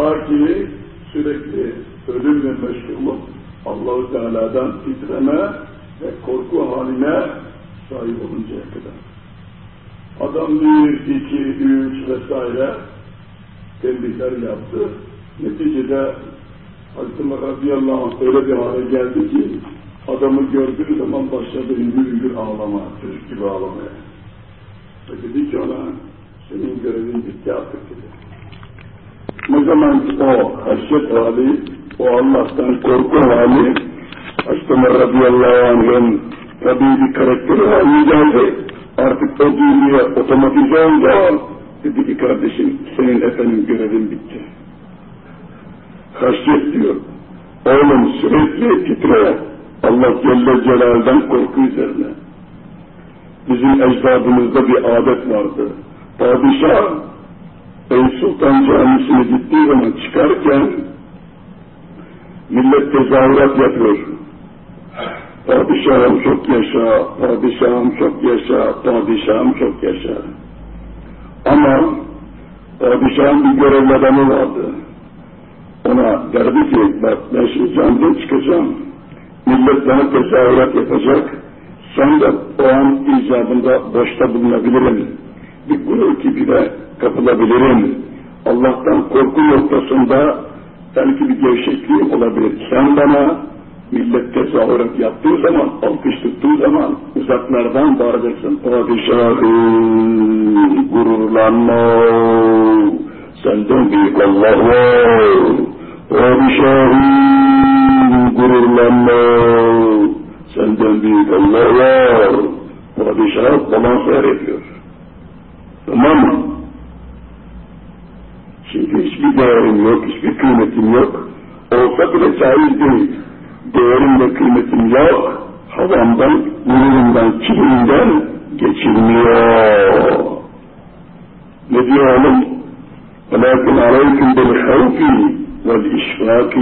Ki sürekli ölümle meşgul Allah-u Teala'dan titreme ve korku haline sahip oluncaya kadar. Adam bir, iki, üç vesaire tembihler yaptı. Neticede Hazreti radıyallahu öyle bir hale geldi ki adamı gördüğü zaman başladı hüngür hüngür ağlama, çocuk gibi ağlamaya. Ve dedi ki ona senin görevin bitti artık dedi. Ne zaman o haşyet hali, o Allah'tan korku hali, Ömer radıyallahu anh'ın tabi bir karakteri geldi. Artık o dünya otomatize oldu. Dedi ki kardeşim senin efendim görevin bitti. Haşyet diyor. Oğlum sürekli titre. Allah Celle Celal'den korku üzerine. Bizim ecdadımızda bir adet vardı. Padişah Ey Sultan Camisi'ne gittiği zaman çıkarken millet tezahürat yapıyor. Padişahım çok yaşa, padişahım çok yaşa, padişahım çok yaşa. Ama padişahın bir görevli adamı vardı. Ona derdi ki, bak ben şimdi camiden çıkacağım. Millet bana tezahürat yapacak. Sen de o an icabında boşta bulunabilirim. Bir gurur kibire kapılabilirim. Allah'tan korku noktasında belki bir gevşekliğim olabilir. Sen bana millet tezahürat yaptığı zaman, alkış tuttuğu zaman uzaklardan bağıracaksın. Padişahım gururlanma, senden büyük Allah var. Padişahım gururlanma, senden büyük Allah var. Padişah balans ediyor. Tamam mı? Şimdi hiçbir değerim yok, hiçbir kıymetim yok. Olsa bile caiz değil. Değerim ve kıymetim yok. Havamdan, gururumdan, kibrinden geçilmiyor. Ne diyor oğlum? وَلَكِنْ عَلَيْكُمْ بِالْخَوْفِ وَالْاِشْفَاقِ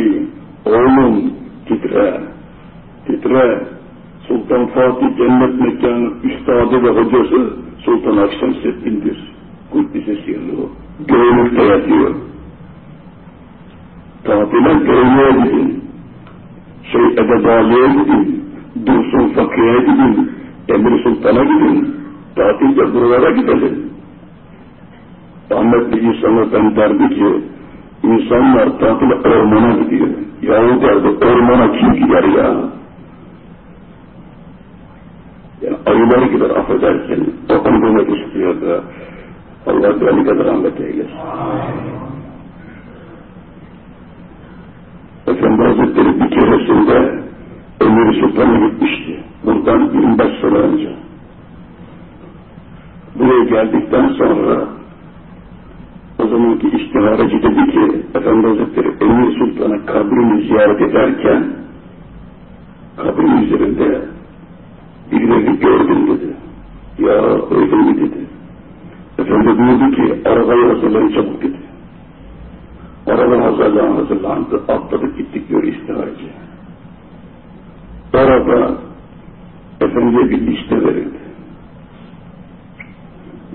Oğlum titre, titre. Sultan Fatih Cennet Mekanı Üstadı ve hocası Sultan Akşemseddin'dir. Kuddise sirru. Göğünlükte yatıyor. Tatile göğünlüğe gidin. Şey Edebali'ye gidin. Dursun Fakir'e gidin. Emir Sultan'a gidin. Tatilde buralara gidelim. Rahmetli İsa ben derdi ki insanlar tatile ormana gidiyor. Yahu derdi ormana kim gider ya? Ayıları gider affedersin. Demek istiyordu. Allah beni kadar rahmet eylesin. Efendi Hazretleri bir keresinde Emir Sultan'a gitmişti. Bundan 25 sene önce. Buraya geldikten sonra o zamanki istiharacı dedi ki Efendi Hazretleri Emir Sultan'a kabrini ziyaret ederken kabrin üzerinde birilerini gördüm dedi. Ya öyle mi dedi. Efendi buyurdu ki arabayı hazırlayın çabuk dedi. Araba hazırlan hazırlandı. Atladık gittik diyor istiharacı. Araba Efendi'ye bir liste verildi.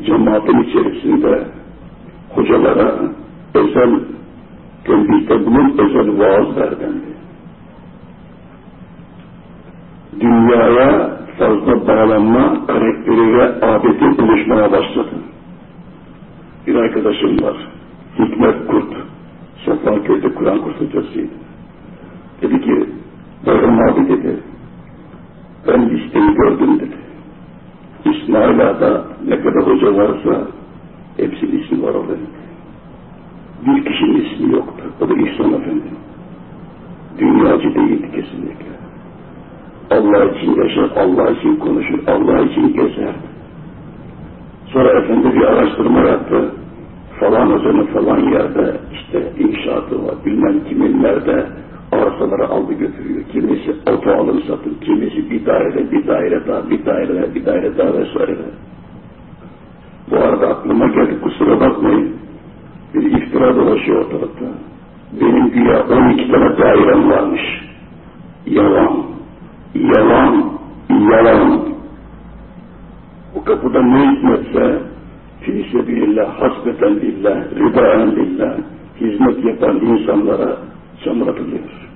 Cemaatin içerisinde hocalara özel tembihte bulun, özel vaaz verdendi. Dünyaya fazla bağlanma karakteriyle adeti buluşmaya başladı. Bir arkadaşım var, Hikmet Kurt, Sofaköy'de Kur'an kursu hocasıydı. Dedi ki, Bayram abi dedi, ben listeyi gördüm dedi. İsmail Ağa'da ne kadar hoca varsa hepsinin ismi var orada. Bir kişinin ismi yoktu. O da İhsan Efendi. Dünyacı değildi kesinlikle. Allah için yaşar, Allah için konuşur, Allah için gezer. Sonra efendi bir araştırma yaptı. Falan hocanın falan yerde işte inşaatı var, bilmem kimin nerede arsaları aldı götürüyor. Kimisi oto alım satın, kimisi bir daire, bir daire daha, bir daire, bir daire daha vesaire. Bu arada aklıma geldi, kusura bakmayın. Bir iftira dolaşıyor ortalıkta. Benim güya 12 tane dairem varmış. Yalan, yalan, yalan. Bu kapıda ne hikmetse, fi sebilillah, hasbeten lillah, ridaen lillah, hizmet yapan insanlara çamur atılıyor.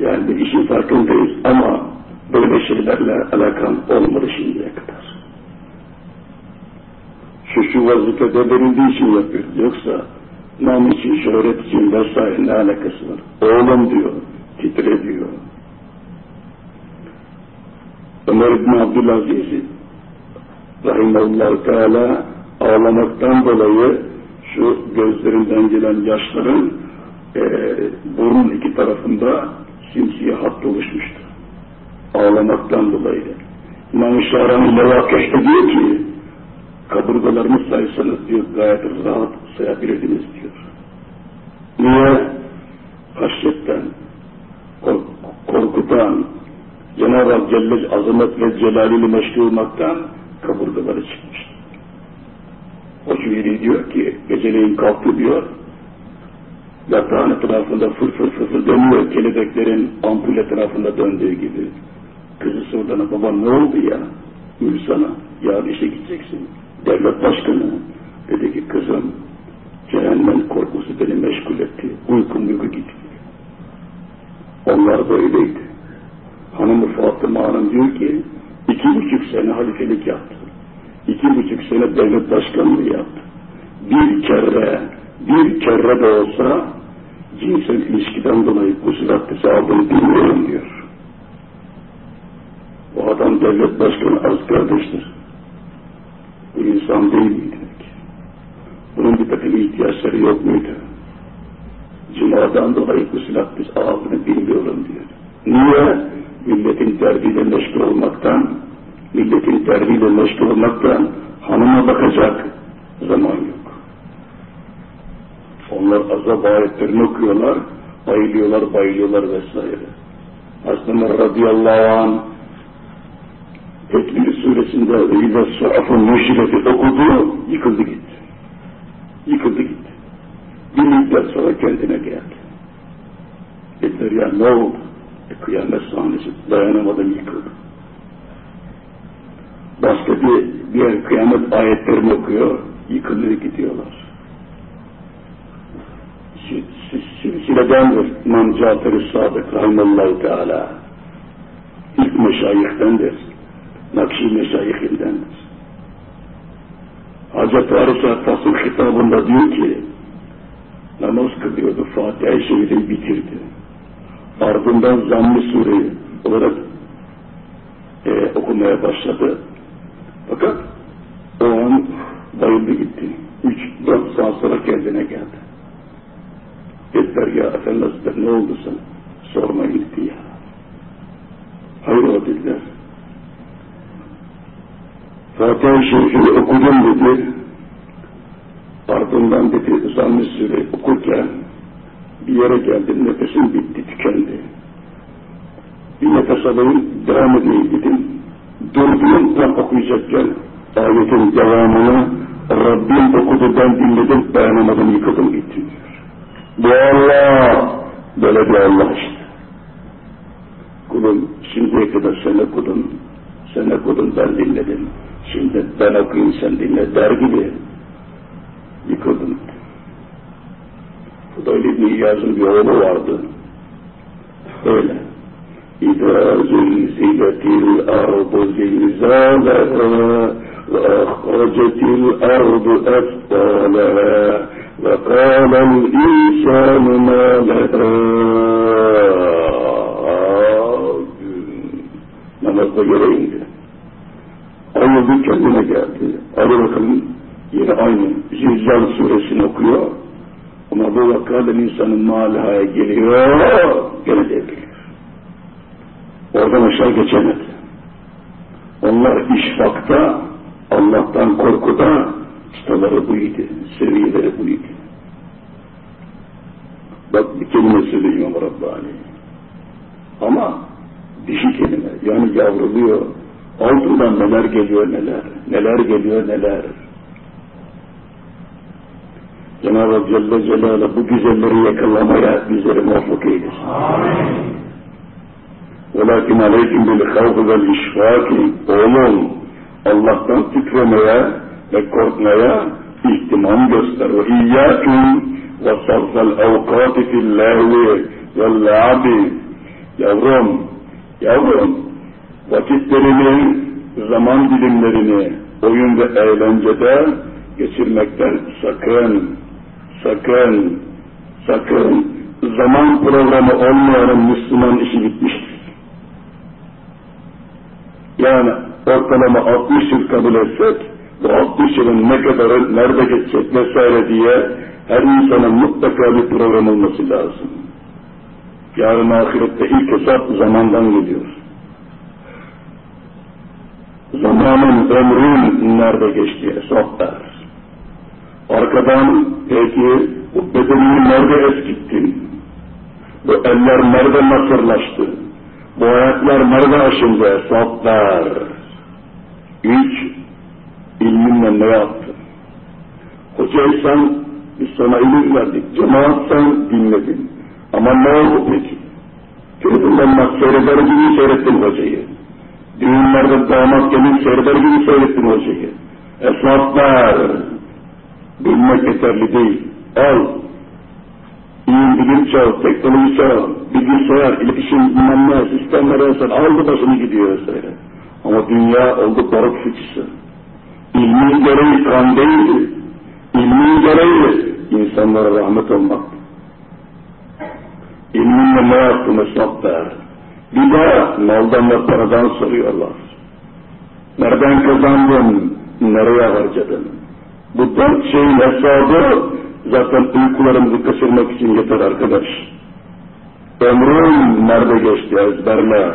Yani bir işin farkındayız ama böyle şeylerle alakam olmadı şimdiye kadar. Şu şu vazifede verildiği için yapıyor. Yoksa nam için, şöhret için vesaire ne alakası var? Oğlum diyor, titre diyor. Ömer İbni Abdülaziz Rahimallahu Teala ağlamaktan dolayı şu gözlerinden gelen yaşların e, burnun iki tarafında simsiyah hat oluşmuştu. Ağlamaktan dolayı. İmam-ı Şahrani Levakeş'te diyor ki kaburgalarını saysanız diyor gayet rahat sayabilirdiniz diyor. Niye? Haşyetten, kork korkudan, Cenab-ı Hak Celle azamet ve celaliyle meşgul olmaktan kaburgaları çıkmıştı. O Cüveri diyor ki geceleyin kalktı diyor, yatağın etrafında fır fır fır fır dönüyor kelebeklerin ampul etrafında döndüğü gibi. Kızı sorduğuna baba ne oldu ya? Buyur sana. Ya işe gideceksin. Devlet başkanı. Dedi ki kızım cehennem korkusu beni meşgul etti. Uykum uyku gitti. Onlar böyleydi. Hanımı Fatıma Hanım diyor ki iki buçuk sene halifelik yaptı. İki buçuk sene devlet başkanlığı yaptı. Bir kere, bir kere de olsa cinsel ilişkiden dolayı gusül abdesti aldığını bilmiyorum diyor. O adam devlet başkanı az kardeştir. Bu insan değil miydi? Bunun bir takım ihtiyaçları yok muydu? Cumadan dolayı gusül abdesti aldığını bilmiyorum diyor. Niye? Milletin derdiyle meşgul olmaktan, milletin derdiyle meşgul olmaktan hanıma bakacak zaman yok. Onlar azap ayetlerini okuyorlar, bayılıyorlar, bayılıyorlar vesaire. Aslında radıyallahu anh Tekbir suresinde İza suafun müşireti okudu, yıkıldı gitti. Yıkıldı gitti. Bir müddet sonra kendine geldi. Dediler ya ne oldu? Kıyamet sahnesi dayanamadan yıkıldı. Başka bir diğer kıyamet ayetlerini okuyor, yıkılıyor gidiyorlar. Silsiledendir İmam Cafer-i Sadık Rahimallahu Teala. İlk meşayihtendir. Nakşi meşayihindendir. Hazreti Arisa Fasıl hitabında diyor ki namaz kılıyordu, Fatiha-i Şerif'i bitirdi. Ardından Zamm-ı Sure'yi olarak e, okumaya başladı. Fakat o an bayıldı gitti. Üç, dört saat sonra kendine geldi. Dediler ya Efendi ne oldu sana? Sormayın dedi ya. Hayır o dediler. Fatiha-i okudum dedi. Ardından dedi Zamm-ı Sure okurken bir yere geldim nefesim bitti tükendi. Bir nefes alayım devam edeyim dedim. Durdum tam okuyacakken ayetin devamını Rabbim okudu ben dinledim dayanamadım yıkıldım gittim diyor. Bu Allah böyle bir Allah işte. Kulum şimdiye kadar sen okudun, sen okudun ben dinledim. Şimdi ben okuyayım sen dinle der gibi yıkıldım. Fudayl İbni İyaz'ın bir oğlu vardı. Öyle. İzâ zilziletil ardu zilzâleha ardu efdâleha ve kâlel insânu mâ leha namazda yere indi. Ayıldı kendine geldi. Hadi bakalım yine aynı Zilzal suresini okuyor. Ama bu vakadan insanın malhaya geliyor, gene devriliyor. Oradan aşağı geçemedi. Onlar işfakta, Allah'tan korkuda çıtaları buydu, seviyeleri buydu. Bak bir kelime söyleyeyim Rabbani. Ama dişi kelime, yani yavruluyor. Altından neler geliyor neler, neler geliyor neler. Cenab-ı Hak Celle Celaluhu bu güzelleri yakalamaya bizleri muvaffak eylesin. Amin. وَلَكِنْ عَلَيْكُمْ بِالْخَوْفِ وَالْاِشْفَاكِ Oğlum, Allah'tan titremeye ve korkmaya ihtimam göster. Ve iyyâküm ve sarfel evkâti fillâhvi vel Yavrum, yavrum, vakitlerini, zaman dilimlerini oyun ve eğlencede geçirmekten sakın, sakın, sakın zaman programı olmayan Müslüman işi bitmiştir. Yani ortalama 60 yıl kabul etsek, bu 60 yılın ne kadarı nerede geçecek vesaire diye her insanın mutlaka bir program olması lazım. Yarın ahirette ilk hesap zamandan geliyor. Zamanın, ömrün nerede geçti hesap der. Arkadan peki bu bedenini nerede eskittin? Bu eller nerede nasırlaştı? Bu ayaklar nerede aşındı hesap ver. Üç, ilminle ne yaptın? Hocaysan biz sana ilim verdik, cemaatsan dinledin. Ama ne oldu peki? Tribünden bak seyreder gibi seyrettin hocayı. Düğünlerde damat gelin seyreder gibi seyrettin hocayı. Esnaflar, bilmek yeterli değil. Al, iyi bilim çağı, teknoloji çağı, bilgisayar, iletişim, bilmem ne, sistemler sen aldı başını gidiyor vesaire. Ama dünya oldu barut fıçısı. İlmin gereği kan değildi. İlmin gereği insanlara rahmet olmak. İlminle ne yaptın hesap ver. Bir de maldan ve paradan soruyorlar. Nereden kazandın, nereye harcadın? Bu dört şeyin hesabı zaten uykularımızı kaçırmak için yeter arkadaş. Ömrün nerede geçti ezberle.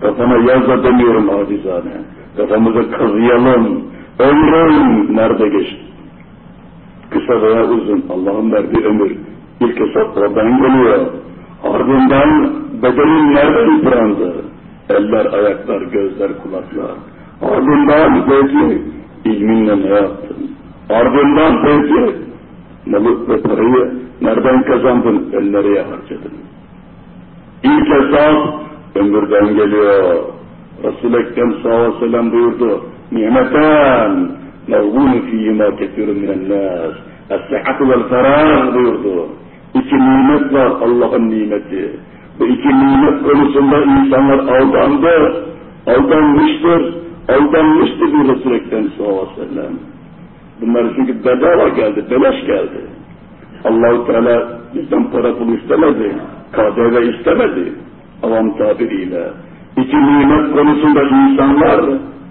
Kafana yazla demiyorum acizane. Kafamızı kazıyalım. Ömrün nerede geçti? Kısa veya uzun Allah'ın verdiği ömür. İlk hesap oradan geliyor. Ardından bedenin nerede yıprandı? Eller, ayaklar, gözler, kulaklar. Ardından belki ilminle ne yaptın? Ardından belki malı ve parayı nereden kazandın, el nereye harcadın? İlk hesap ömürden geliyor. Resul-i Ekrem sallallahu aleyhi ve sellem buyurdu. Nimeten mevhûnü fîhîmâ kethîrün minennâs. Es-sıhhatu vel ferâh buyurdu. İki nimet var Allah'ın nimeti. Bu iki nimet konusunda insanlar aldandı, aldanmıştır, aldanmıştır bir Resul-i Ekrem sallallahu aleyhi ve sellem. Bunlar çünkü bedava geldi, beleş geldi. Allahu Teala bizden para pul istemedi, KDV istemedi avam tabiriyle. İki nimet konusunda insanlar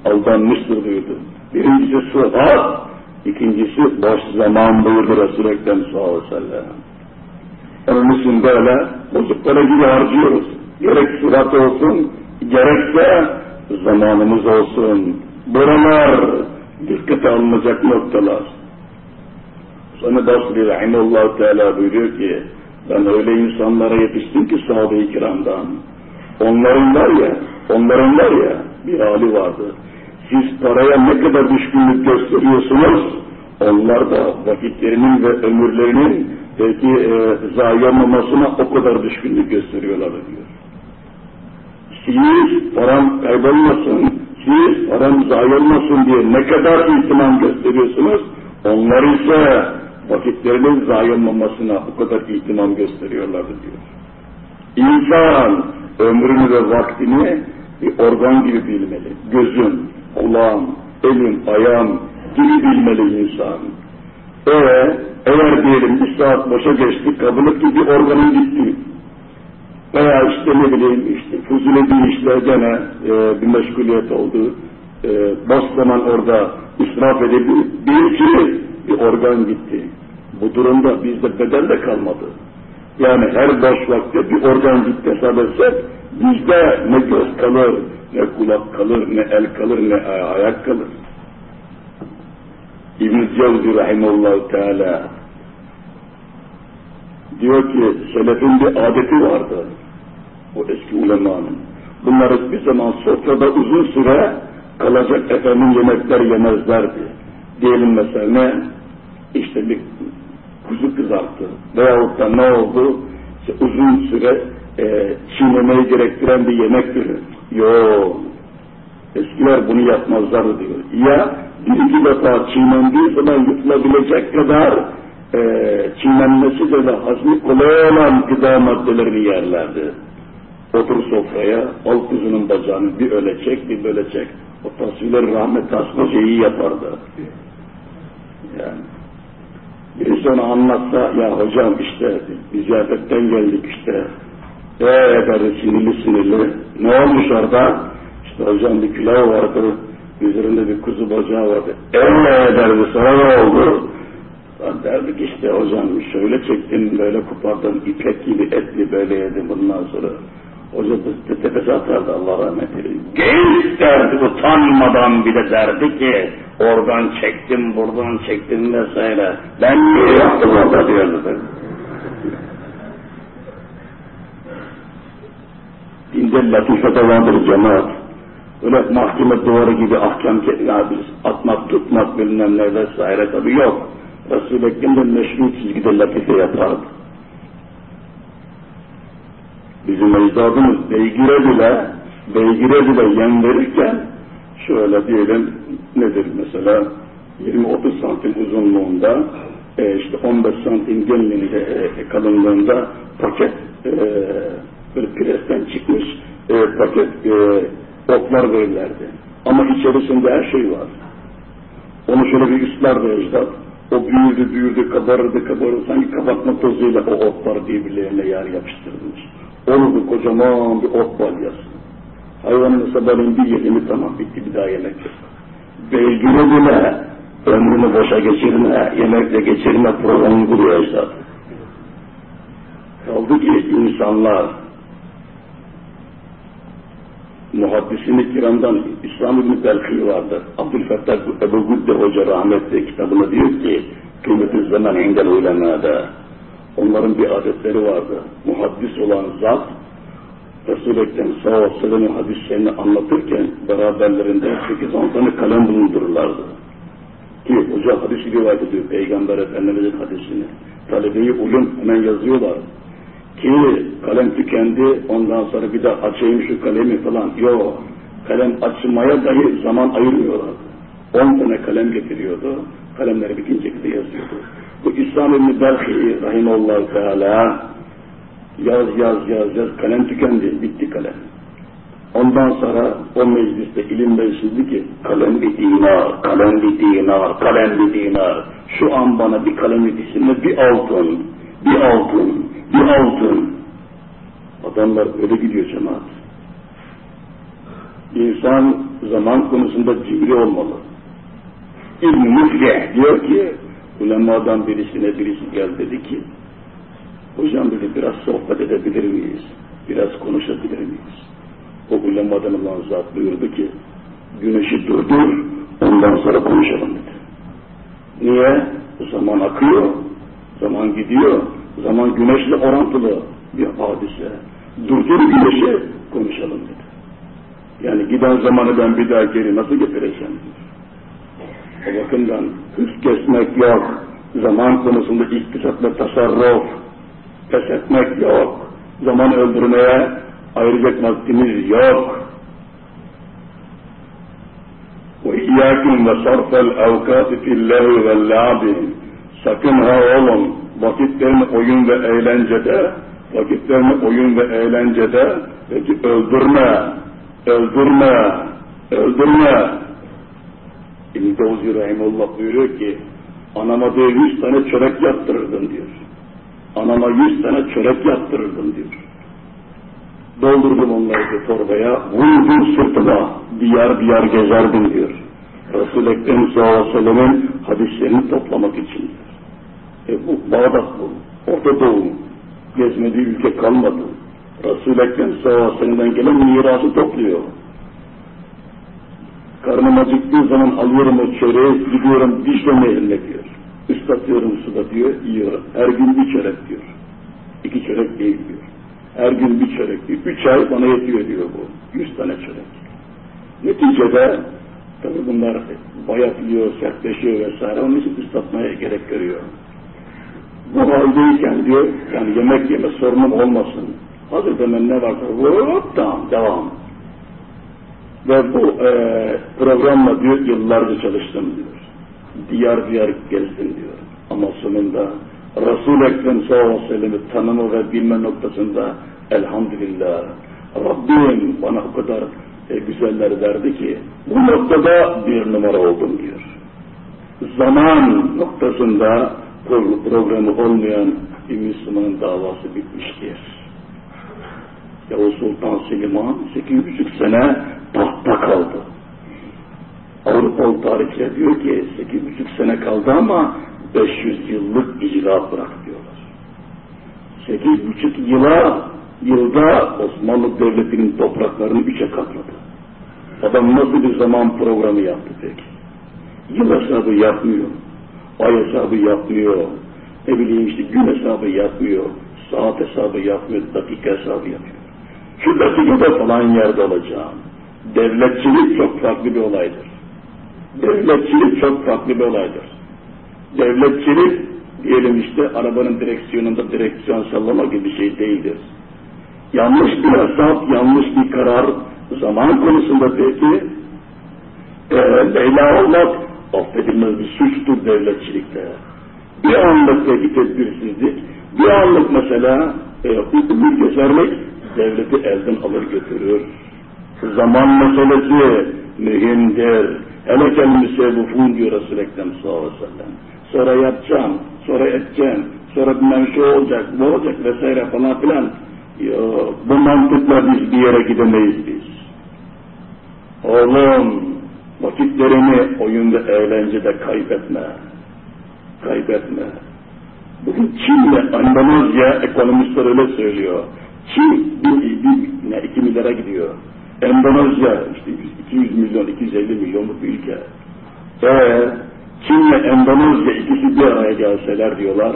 aldanmıştır buyurdu. Birincisi sıhhat, ikincisi boş zaman buyurdu Resul-i Ekrem sallallahu aleyhi ve sellem. Onun için böyle bozuk para gibi harcıyoruz. Gerek sıhhat olsun, gerekse zamanımız olsun. Buralar dikkate alınacak noktalar. Sonra Basri Rahimullah Teala buyuruyor ki, ben öyle insanlara yetiştim ki sahabe-i kiramdan. Onların var ya, onların var ya, bir hali vardı. Siz paraya ne kadar düşkünlük gösteriyorsunuz, onlar da vakitlerinin ve ömürlerinin belki e, zayi o kadar düşkünlük gösteriyorlar diyor. Siz param kaybolmasın, siz param zayi olmasın diye ne kadar ihtimam gösteriyorsunuz, onlar ise vakitlerinin zayi olmamasına o kadar ihtimam gösteriyorlardı diyor. İnsan ömrünü ve vaktini bir organ gibi bilmeli. Gözün, kulağın, elin, ayağın gibi bilmeli insan. Ee, eğer diyelim bir saat boşa geçti, kabul etti bir organın gitti. Veya işte ne bileyim işte fuzule bir işte gene e, bir meşguliyet oldu. E, boş zaman orada israf edildi. Bir ki bir organ gitti. Bu durumda bizde beden de kalmadı. Yani her boş vakte bir organ gitti hesap etsek bizde ne göz kalır, ne kulak kalır, ne el kalır, ne ayak kalır. İbn-i Cevzi Rahimullahu Teala diyor ki selefin bir adeti vardı. O eski ulemanın. Bunları bir zaman sofrada uzun süre kalacak efendim yemekler yemezlerdi. Diyelim mesela ne? İşte bir kuzu kızarttı. Veyahut da ne oldu? İşte uzun süre e, çiğnemeyi gerektiren bir yemek türü. Yok. Eskiler bunu yapmazlardı diyor. Ya bir iki defa çiğnendiği zaman yutulabilecek kadar e, çiğnenmesi de hazmi kolay olan gıda maddelerini yerlerdi. Otur sofraya, al kuzunun bacağını bir öyle çek, bir böyle çek. O tasvirleri rahmet tasma iyi yapardı. Yani. Birisi onu anlatsa, ya hocam işte biz ziyaretten geldik işte. Eee derdi sinirli sinirli. Ne olmuş orada? İşte hocam bir pilav vardı, üzerinde bir kuzu bacağı vardı. Eee derdi sana ne oldu? Derdik işte hocam şöyle çektim, böyle kopardım, ipek gibi etli böyle yedim bundan sonra. Hoca da tepesi atardı Allah rahmet eylesin. Genç derdi utanmadan bir de derdi ki oradan çektim, buradan çektim vesaire. Ben niye yaptım orada diyordu. Dinde latife de vardır cemaat. Öyle mahkeme duvarı gibi ahkam yani atmak, tutmak bilmem ne vesaire tabi yok. Resul-i Ekrem de meşru çizgide latife yapardı. Bizim ecdadımız beygire bile, beygire bile yem verirken şöyle diyelim nedir mesela 20-30 santim uzunluğunda e, işte 15 santim genliğinde e, kalınlığında paket e, böyle presten çıkmış e, paket e, otlar verirlerdi. Ama içerisinde her şey var. Onu şöyle bir üstlerdi ecdat. O büyüdü, büyüdü, kabarırdı, kabarırdı. Sanki kabartma tozuyla o otlar birbirlerine yer yapıştırılmış. Olurdu kocaman bir ot balyası. Hayvanın sabahleyin bir yedini tamam bitti bir daha yemek yok. Beygire bile ömrünü boşa geçirme, yemekle geçirme programı buluyor ecdat. Kaldı ki insanlar muhaddisini kiramdan İslam İbni Belki vardır. Abdülfettah Ebu Gudde Hoca rahmetli kitabında diyor ki kıymetli zaman engel ulemada onların bir adetleri vardı. Muhaddis olan zat Resul-i Ekrem sallallahu hadislerini anlatırken beraberlerinde 8-10 tane kalem bulundururlardı. Ki hoca hadisi rivayet ediyor Peygamber Efendimiz'in hadisini. Talebeyi ulum hemen yazıyorlar. Ki kalem tükendi ondan sonra bir daha açayım şu kalemi falan. Yok. Kalem açmaya dahi zaman ayırmıyorlar. 10 tane kalem getiriyordu. Kalemleri bitince de yazıyordu. Bu İslam İbni Belhi Rahimallahu Teala yaz yaz yaz yaz kalem tükendi. Bitti kalem. Ondan sonra o mecliste ilim meclisi ki kalem bir dinar, kalem bir dinar, kalem bir dinar. Şu an bana bir kalem yetiştirme bir altın, bir altın, bir altın. Adamlar öyle gidiyor cemaat. İnsan zaman konusunda cimri olmalı. İbn-i diyor ki, ulemadan birisine birisi gel dedi ki, hocam dedi biraz sohbet edebilir miyiz? Biraz konuşabilir miyiz? O ulemadan olan zat buyurdu ki, güneşi durdur, ondan sonra konuşalım dedi. Niye? Zaman akıyor, zaman gidiyor, zaman güneşle orantılı bir hadise. Durdur güneşi, konuşalım dedi. Yani giden zamanı ben bir daha geri nasıl getireceğim? O bakımdan hız kesmek yok, zaman konusunda iktisat ve tasarruf, pes etmek yok, zaman öldürmeye ayıracak vaktimiz yok. وَاِيَّاكُمْ وَصَرْفَ الْاَوْكَاتِ فِي اللّٰهِ وَاللّٰبِ Sakın ha oğlum, vakitlerini oyun ve eğlencede, vakitlerini oyun ve eğlencede, peki öldürme, öldürme, öldürme. İbn-i Davuz Rahimullah buyuruyor ki, anama diyor yüz tane çörek yaptırırdım diyor. Anama yüz tane çörek yaptırırdım diyor. Doldurdum onları bir torbaya, vurdum sırtıma, diyar diyar gezerdim diyor. Resul-i Ekrem sallallahu hadislerini toplamak için. E bu Bağdat bu, Orta Doğu, gezmediği ülke kalmadı. Resul-i Ekrem sallallahu aleyhi gelen mirası topluyor. Karnım acıktığı zaman alıyorum o çöreği, gidiyorum Dicle Nehri'ne diyor. Islatıyorum suda diyor, yiyorum. Her gün bir çörek diyor. İki çörek değil diyor. Her gün bir çörek diyor. Üç ay bana yetiyor diyor bu. Yüz tane çörek. Neticede tabi bunlar bayatlıyor, sertleşiyor vesaire. Onun için ıslatmaya gerek görüyor. Bu haldeyken diyor, yani yemek yeme sorunum olmasın. Hazır hemen ne varsa hop tamam devam. Ve bu e, programla diyor yıllarca çalıştım diyor. Diyar diyar gezdim diyor. Ama sonunda Resul-i Ekrem sallallahu aleyhi ve sellem'i tanıma ve bilme noktasında elhamdülillah Rabbim bana o kadar e, güzeller verdi ki bu noktada bir numara oldum diyor. Zaman noktasında programı olmayan bir Müslümanın davası bitmiştir. Yavuz Sultan Selimhan 8,5 sene tahtta kaldı. Avrupalı tarihçiler diyor ki 8,5 sene kaldı ama 500 yıllık icra bırak diyorlar. 8,5 yıla yılda Osmanlı Devleti'nin topraklarını üçe katladı. Adam nasıl bir zaman programı yaptı peki? Yıl hesabı yapmıyor, ay hesabı yapmıyor, ne bileyim işte gün hesabı yapmıyor, saat hesabı yapmıyor, dakika hesabı yapıyor. Şu dakikada falan yerde olacağım. Devletçilik çok farklı bir olaydır. Devletçilik çok farklı bir olaydır. Devletçilik diyelim işte arabanın direksiyonunda direksiyon sallama gibi bir şey değildir. Yanlış bir hesap, yanlış bir karar zaman konusunda peki e, Leyla olmak affedilmez bir suçtur devletçilikte. Bir anlık peki tedbirsizlik, bir anlık mesela e, ümit göstermek devleti elden alır götürür. Zaman meselesi mühimdir. Hele kel müsevvufun diyor Resul-i Ekrem sallallahu aleyhi ve sellem. Sonra yapacağım, sonra edeceğim, sonra bilmem şu olacak, bu olacak vesaire falan filan. Yok, bu mantıkla biz bir yere gidemeyiz biz. Oğlum, vakitlerini oyunda, eğlencede kaybetme. Kaybetme. Bugün Çin'le Endonezya ekonomistler öyle söylüyor. Çin bir, bir, ne, 2 milyara gidiyor. Endonezya işte 200 milyon, 250 milyonluk bir ülke. Eee Çin'le Endonezya ikisi bir araya gelseler diyorlar,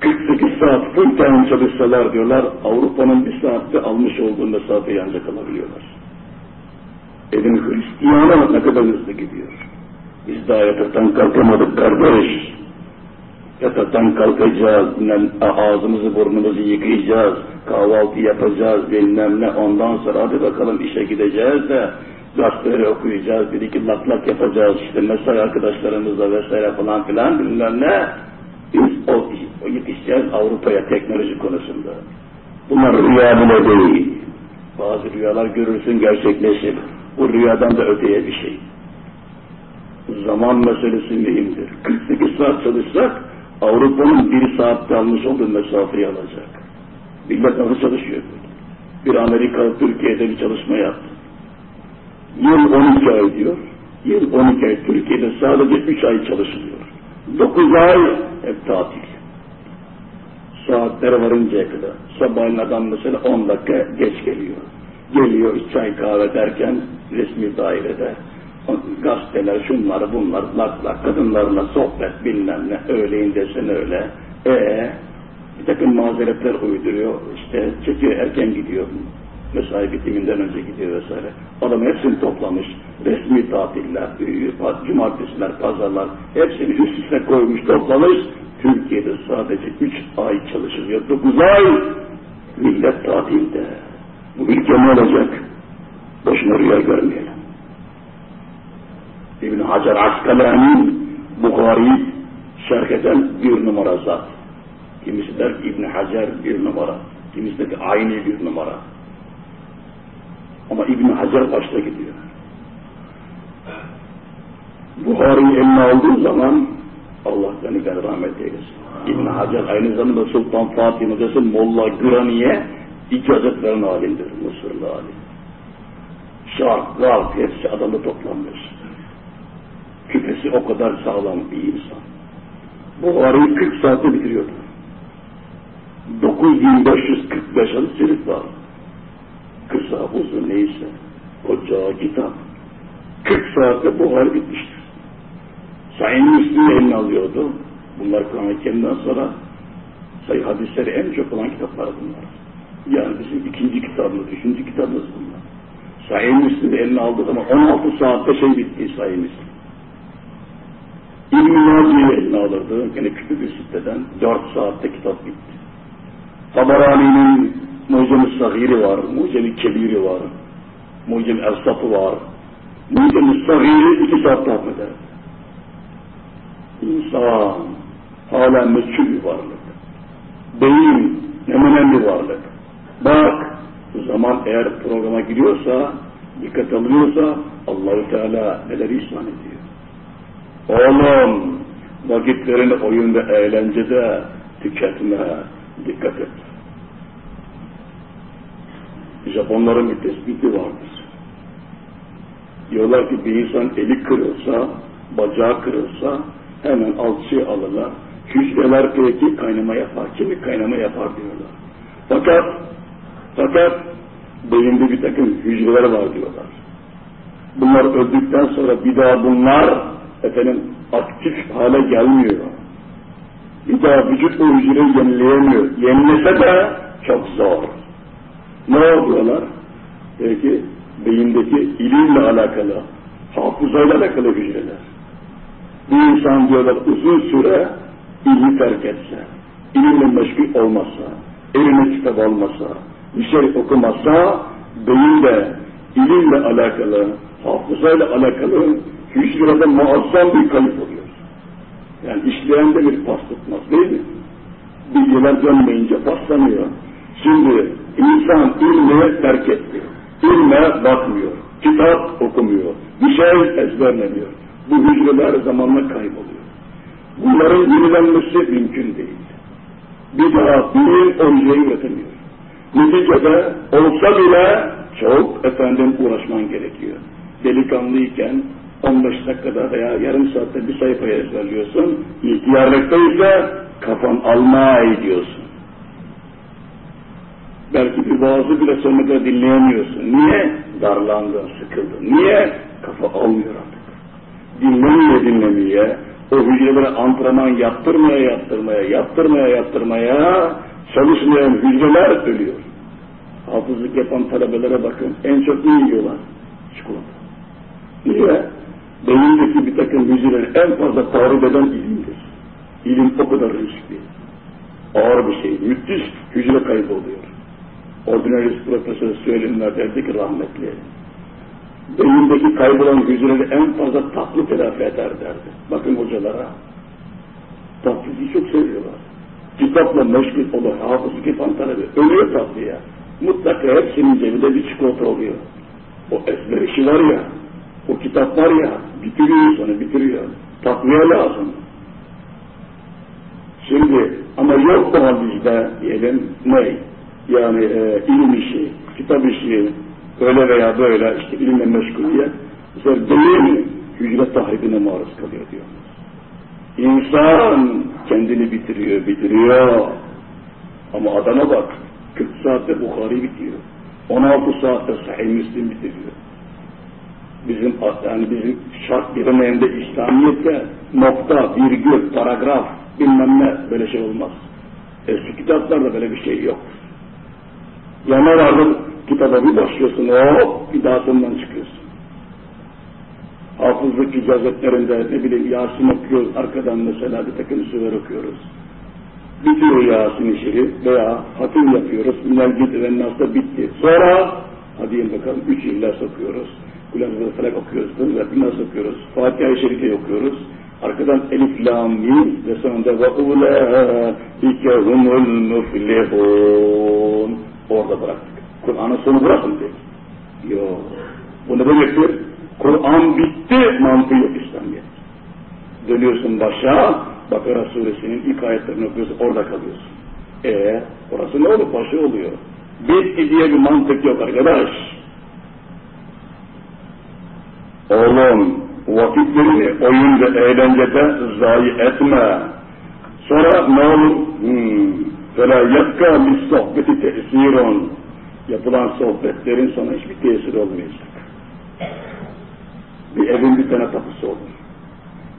48 saat full time çalışsalar diyorlar, Avrupa'nın bir saatte almış olduğu mesafeyi ancak alabiliyorlar. Evin Hristiyanı ne kadar hızlı gidiyor. Biz daha yataktan kalkamadık kardeş. Yataktan kalkacağız, ağzımızı burnumuzu yıkayacağız, kahvaltı yapacağız bilmem ne, ondan sonra hadi bakalım işe gideceğiz de gazeteleri okuyacağız, bir iki lak lak yapacağız işte mesai arkadaşlarımızla vesaire falan filan bilmem ne. Biz o, o yetişeceğiz Avrupa'ya teknoloji konusunda. Bunlar rüya bile değil. Bazı rüyalar görürsün gerçekleşir. Bu rüyadan da öteye bir şey. Zaman meselesi mühimdir. 48 saat çalışsak Avrupa'nın bir saatte almış olduğu mesafeyi alacak. Millet nasıl çalışıyor? Bir Amerika Türkiye'de bir çalışma yaptı. Yıl 12 ay diyor. Yıl 12 ay Türkiye'de sadece 3 ay çalışılıyor. 9 ay hep tatil. Saatler varıncaya kadar. Sabahın adam mesela 10 dakika geç geliyor. Geliyor çay kahve derken resmi dairede gazeteler, şunlar bunlar, lak lak, kadınlarla sohbet bilmem ne, öğleyin desen öyle. Ee, bir takım mazeretler uyduruyor, işte çekiyor, erken gidiyor, mesai bitiminden önce gidiyor vesaire. Adam hepsini toplamış, resmi tatiller, cumartesiler, pazarlar, hepsini üst üste koymuş, toplamış. Türkiye'de sadece üç ay çalışılıyor, dokuz ay millet tatilde. Bu ülke ne olacak? Boşuna rüya görmeyelim. İbn Hacer Askalani Bukhari şerh bir numara zat. Kimisi der İbn Hacer bir numara. Kimisi der aynı bir numara. Ama İbn Hacer başta gidiyor. Buhari'yi eline aldığı zaman Allah seni ben rahmet eylesin. İbn Hacer aynı zamanda Sultan Fatih Müdessir Molla Gürani'ye icazet veren alimdir. Mısırlı alim. Şark, Galp hepsi adamı toplanmış. Küpesi o kadar sağlam bir insan. Buhari'yi 40 saatte bitiriyordu. 9545 adı şerif var. Kısa uzun neyse. Koca kitap. 40 saatte Buhari bitmiştir. Sayın Müslüm'ü eline alıyordu. Bunlar Kur'an-ı Kerim'den sonra sayı hadisleri en çok olan kitaplar bunlar. Yani bizim ikinci kitabımız, üçüncü kitabımız bunlar. Sahih Müslim'i eline aldığı zaman 16 saatte şey bitti Sahih Müslim. İlmi Naci'yi eline alırdı, yine küçük bir siteden 4 saatte kitap bitti. Tabarani'nin Mucem-i Sahiri var, Mucem-i Kebiri var. Mucem Evsat'ı var. Mucem Sagir'i iki saatte affeder. İnsan hala meçhul bir varlık. Beyin nemenen bir varlık. Bak, zaman eğer programa giriyorsa, dikkat alıyorsa Allahü Teala neler ihsan ediyor. Oğlum, vakitlerini oyun ve eğlencede tüketme, dikkat et. Japonların bir tespiti vardır. Diyorlar ki bir insan eli kırılsa, bacağı kırılsa hemen alçıya alırlar. Hücreler peki kaynama yapar, kimi kaynama yapar diyorlar. Fakat, fakat beyinde bir takım hücreler var diyorlar. Bunlar öldükten sonra bir daha bunlar efendim aktif hale gelmiyor. Bir daha vücut o hücreyi yenileyemiyor. Yenilese de çok zor. Ne oluyorlar? Peki beyindeki ilimle alakalı, hafızayla alakalı hücreler. Bir insan diyorlar uzun süre ilmi terk etse, ilimle meşgul olmasa, eline kitap almasa, bir şey okumasa, beyinde ilimle alakalı, hafızayla alakalı hücrede muazzam bir kayıp oluyor. Yani işleyen de bir pas tutmaz değil mi? Bilgiler dönmeyince paslanıyor. Şimdi insan ilmi terk etti. İlme bakmıyor. Kitap okumuyor. Bir şey ezberlemiyor. Bu hücreler zamanla kayboluyor. Bunların yenilenmesi mümkün değil. Bir daha bilim o hücreyi üretemiyor. Neticede olsa bile çok efendim uğraşman gerekiyor. Delikanlıyken 15 dakikada veya yarım saatte bir sayfayı ezberliyorsun. İhtiyarlıkta ise kafan almaya diyorsun. Belki bir vaazı bile sonuna kadar dinleyemiyorsun. Niye? Darlandın, sıkıldın. Niye? Kafa almıyor artık. Dinlemeye dinlemeye, o hücrelere antrenman yaptırmaya yaptırmaya, yaptırmaya yaptırmaya çalışmayan hücreler ölüyor. Hafızlık yapan talebelere bakın. En çok ne yiyorlar? Çikolata. Niye? Beyindeki bir takım hücreleri en fazla tahrip eden ilimdir. İlim o kadar riskli. Ağır bir şey. Müthiş hücre kaybı oluyor. Ordinaris Profesör Söylemler derdi ki rahmetli. Beyindeki kaybolan hücreleri en fazla tatlı telafi eder derdi. Bakın hocalara. Tatlıyı çok seviyorlar. Kitapla meşgul olur. Hafızlık yapan talebe. Ölüyor tatlıya. Mutlaka hepsinin cebinde bir çikolata oluyor. O esmer işi var ya, o kitap var ya, bitiriyor sonra bitiriyor. Tatlıya lazım. Şimdi ama yok o bizde diyelim ne? Yani e, ilim işi, kitap işi, öyle veya böyle işte ilimle meşguliyet. Mesela beyin hücre tahribine maruz kalıyor diyor. İnsan kendini bitiriyor, bitiriyor. Ama adama bak, 40 saatte Bukhari bitiyor. 16 saatte Sahih Müslim bitiriyor. Bizim yani bizim şart bilinmeyende İslamiyet'te nokta, virgül, paragraf, bilmem ne böyle şey olmaz. Eski kitaplarda böyle bir şey yok. Ya ne vardır? Kitaba bir başlıyorsun, hop bir daha sondan çıkıyorsun. Hafızlık icazetlerinde ne bileyim Yasin okuyoruz, arkadan mesela bir takım süver okuyoruz. Bitiyor Yasin-i Şerif veya hatim yapıyoruz, minel gid ve nasda bitti. Sonra, hadi bakalım, üç iller sokuyoruz. Kulağımızda felak okuyoruz, nas okuyoruz. Fatiha-i Şerif'i okuyoruz. Arkadan elif lam mim ve sonunda ve ulaike humul muflihun. Orada bıraktık. Kur'an'ın sonu burası mı dedik? Yok. Bu ne demektir? Kur'an bitti, mantığı yok İslamiyet. Dönüyorsun başa, Bakara suresinin ilk ayetlerini okuyorsun, orada kalıyorsun. E orası ne olur? Başı oluyor. Bitti diye bir mantık yok arkadaş. Oğlum vakitlerini oyunda, eğlencede zayi etme. Sonra ne olur? Hmm. Fela yakka mis sohbeti tesirun. Yapılan sohbetlerin sonra hiçbir tesir olmayacak. Bir evin bir tane tapusu olur.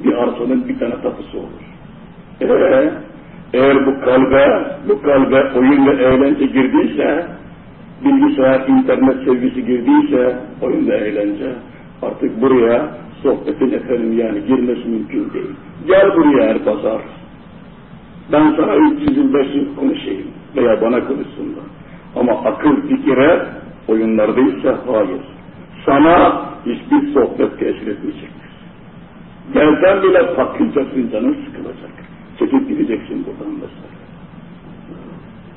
Bir arsanın bir tane tapusu olur. Eee? Eğer bu kalbe, bu kalbe oyun ve eğlence girdiyse, bilgisayar, internet sevgisi girdiyse, oyun ve eğlence, artık buraya sohbetin efendim yani girmesi mümkün değil. Gel buraya her pazar. Ben sana 300 yıl 500 konuşayım veya bana konuşsunlar. Ama akıl fikire oyunlardaysa hayır. sana hiçbir sohbet tesir etmeyecektir. Gelsen bile patlayacaksın, canın sıkılacak. Çekip gideceksin buradan mesela.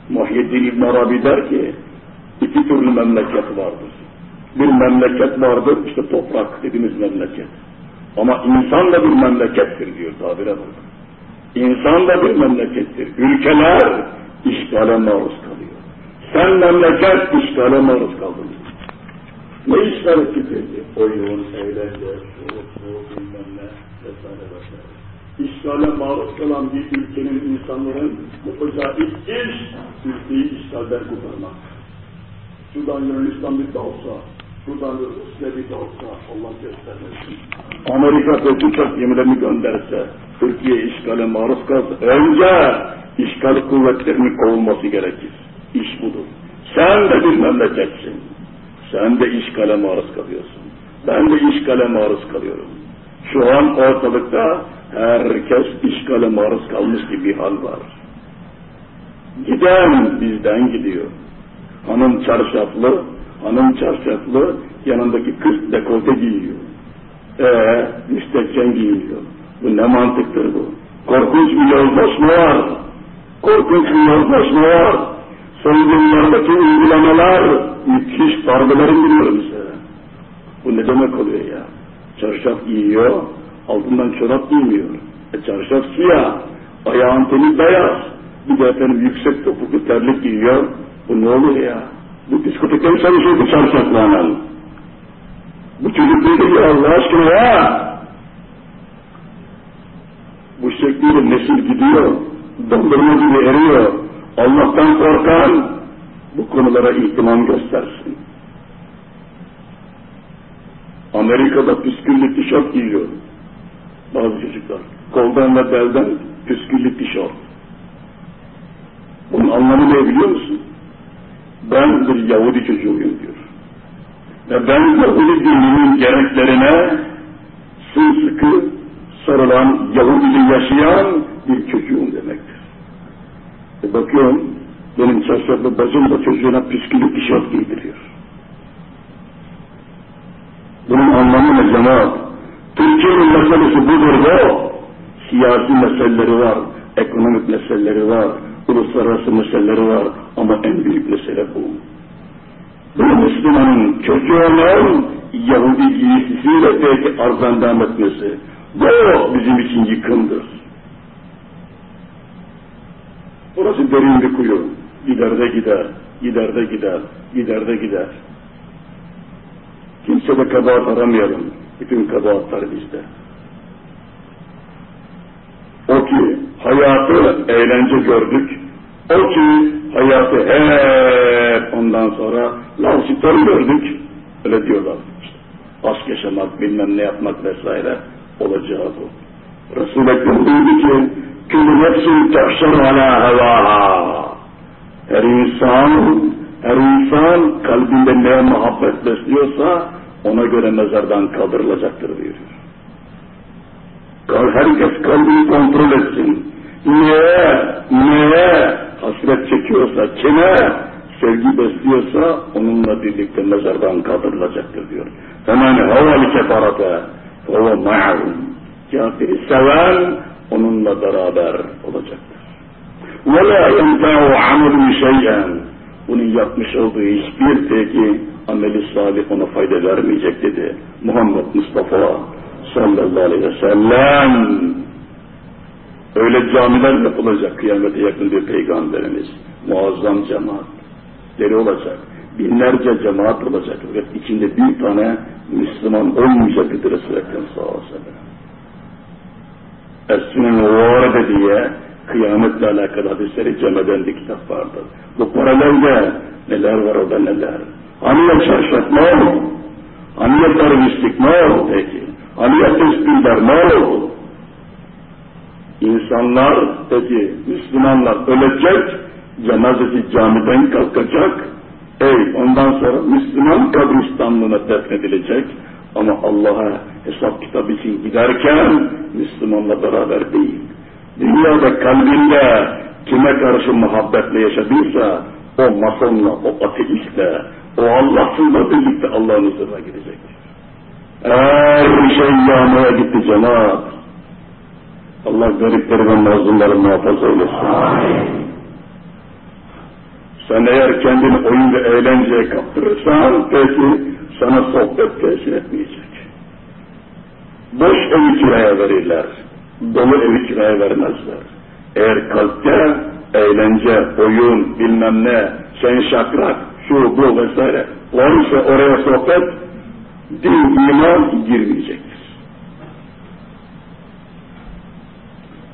Muhyiddin İbn Arabi der ki, iki türlü memleket vardır. Bir memleket vardır, işte toprak dediğimiz memleket. Ama insan da bir memlekettir diyor tabire bakın. İnsan da bir memlekettir. Ülkeler işgale maruz kalıyor. Sen memleket işgale maruz kaldın. Ne işgal etti Oyun, eğlence, soğuk, soğuk, bilmem ne, vesaire vesaire. İşgale maruz kalan bir ülkenin insanların yapacağı ilk iş, ülkeyi işgalden kurtarmak. Sudan Yunanistan bir dalsa, Şuradan bir Rusya bir dalsa Allah göstermesin. Amerika uçak gemilerini gönderse, Türkiye işgale maruz kalsa, önce işgal kuvvetlerinin kovulması gerekir. İş budur. Sen de bir memleketsin. Sen de işgale maruz kalıyorsun. Ben de işgale maruz kalıyorum. Şu an ortalıkta herkes işgale maruz kalmış gibi bir hal var. Giden bizden gidiyor. Hanım çarşaflı, hanım çarşaflı, yanındaki kız dekolte giyiyor. Ee, müstehcen giyiniyor. Bu ne mantıktır bu? Korkunç bir yozlaşma var. Korkunç bir yozlaşma var. Son günlerdeki uygulamalar müthiş darbelerin biliyorum size. Bu ne demek oluyor ya? Çarşaf giyiyor, altından çorap giymiyor. E çarşaf siyah, ayağın teni beyaz. Bir de efendim yüksek topuklu terlik giyiyor. Bu ne oluyor ya? Bu diskotekte mi çalışıyor bu çarşaflarla? Bu çocuk ne diyor Allah aşkına ya? Bu şekliyle nesil gidiyor, dondurma gibi eriyor. Allah'tan korkan bu konulara ihtimam göstersin. Amerika'da püsküllü tişört giyiyor bazı çocuklar. Koldan ve belden püsküllü tişört. Bunun anlamı ne biliyor musun? Ben bir Yahudi çocuğuyum diyor. Ve ben Yahudi dininin gereklerine sımsıkı sarılan, Yahudili yaşayan bir çocuğum demektir. E bakıyorum, benim çarşaflı bacım da çocuğuna püskülü tişört giydiriyor. Bunun anlamı ne cemaat? Türkiye'nin meselesi budur bu. Siyasi meseleleri var, ekonomik meseleleri var, uluslararası meseleleri var ama en büyük mesele bu. Bu Müslümanın çocuğunun Yahudi giysisiyle belki arzandan etmesi. Bu bizim için yıkımdır. Burası derin bir kuyu. Gider de gider, gider de gider, gider de gider. Kimse de kabahat aramayalım. Bütün kabahatlar bizde. O ki hayatı eğlence gördük. O ki hayatı hep ondan sonra lansitör gördük. Öyle diyorlar. Aşk yaşamak, bilmem ne yapmak vesaire olacağı bu. Resul-i Ekrem buyurdu ki Küllü nefsin tehşer ala hevaha. Her insan, her insan kalbinde neye muhabbet besliyorsa ona göre mezardan kaldırılacaktır diyor herkes kalbini kontrol etsin. Neye, neye hasret çekiyorsa, kime sevgi besliyorsa onunla birlikte mezardan kaldırılacaktır diyor. Hemen havali kefarate feva ma'hum. Kafiri seven onunla beraber olacaktır. Ve la yenta'u amelu şey'en. Bunun yapmış olduğu hiçbir peki ameli salih ona fayda vermeyecek dedi. Muhammed Mustafa sallallahu aleyhi ve sellem öyle camiler yapılacak kıyamete yakın bir peygamberimiz. Muazzam cemaat. Deli olacak. Binlerce cemaat olacak. Fakat içinde bir tane Müslüman olmayacak dedi Resulü Ekrem sallallahu aleyhi ve sellem. Es-Sünen diye kıyametle alakalı hadisleri cem eden bir kitap vardır. Bu paralelde neler var orada neler. Hani ya çarşaf ne oldu? Hani ya ne oldu peki? Ya tespihler ne oldu? İnsanlar dedi, Müslümanlar ölecek, cenazesi camiden kalkacak, ey ondan sonra Müslüman kabristanlığına defnedilecek ama Allah'a hesap kitabı için giderken Müslümanla beraber değil. Dünyada kalbinde kime karşı muhabbetle yaşadıysa o masonla, o ateistle, O Allah'ınla birlikte Allah'ın huzuruna gidecek. Her şey yağmaya gitti cemaat. Allah garipleri ve mazlumları muhafaza eylesin. Sen eğer kendini oyun ve eğlenceye kaptırırsan peki sana sohbet tesir etmeyecek. Boş evi kiraya verirler. Dolu evi kiraya vermezler. Eğer kalpte eğlence, oyun, bilmem ne, sen şakrak, şu bu vesaire varsa oraya sohbet iman girmeyecektir.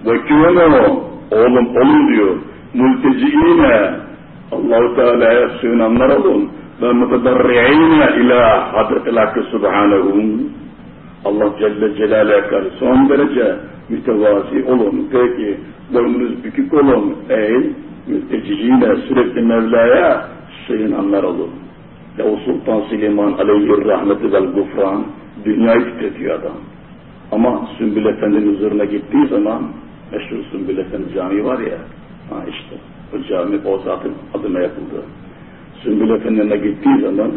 Ve kûnû, oğlum olun diyor, mülteciine, Allah-u Teala'ya sığınanlar olun ve mutedarri'ine ila hadretil hakkı subhanahu Allah Celle Celaluhu'ya karşı son derece mütevazi olun. Peki boynunuz bükük olun. Ey mülteciliğine sürekli Mevla'ya sığınanlar olun. Ya o Sultan Süleyman aleyhir rahmeti vel gufran dünyayı titretiyor adam. Ama Sümbül Efendi'nin huzuruna gittiği zaman meşhur Sümbül Efendi cami var ya ha işte o cami o zatın adına yapıldı. Sümbül Efendi'ne gittiği zaman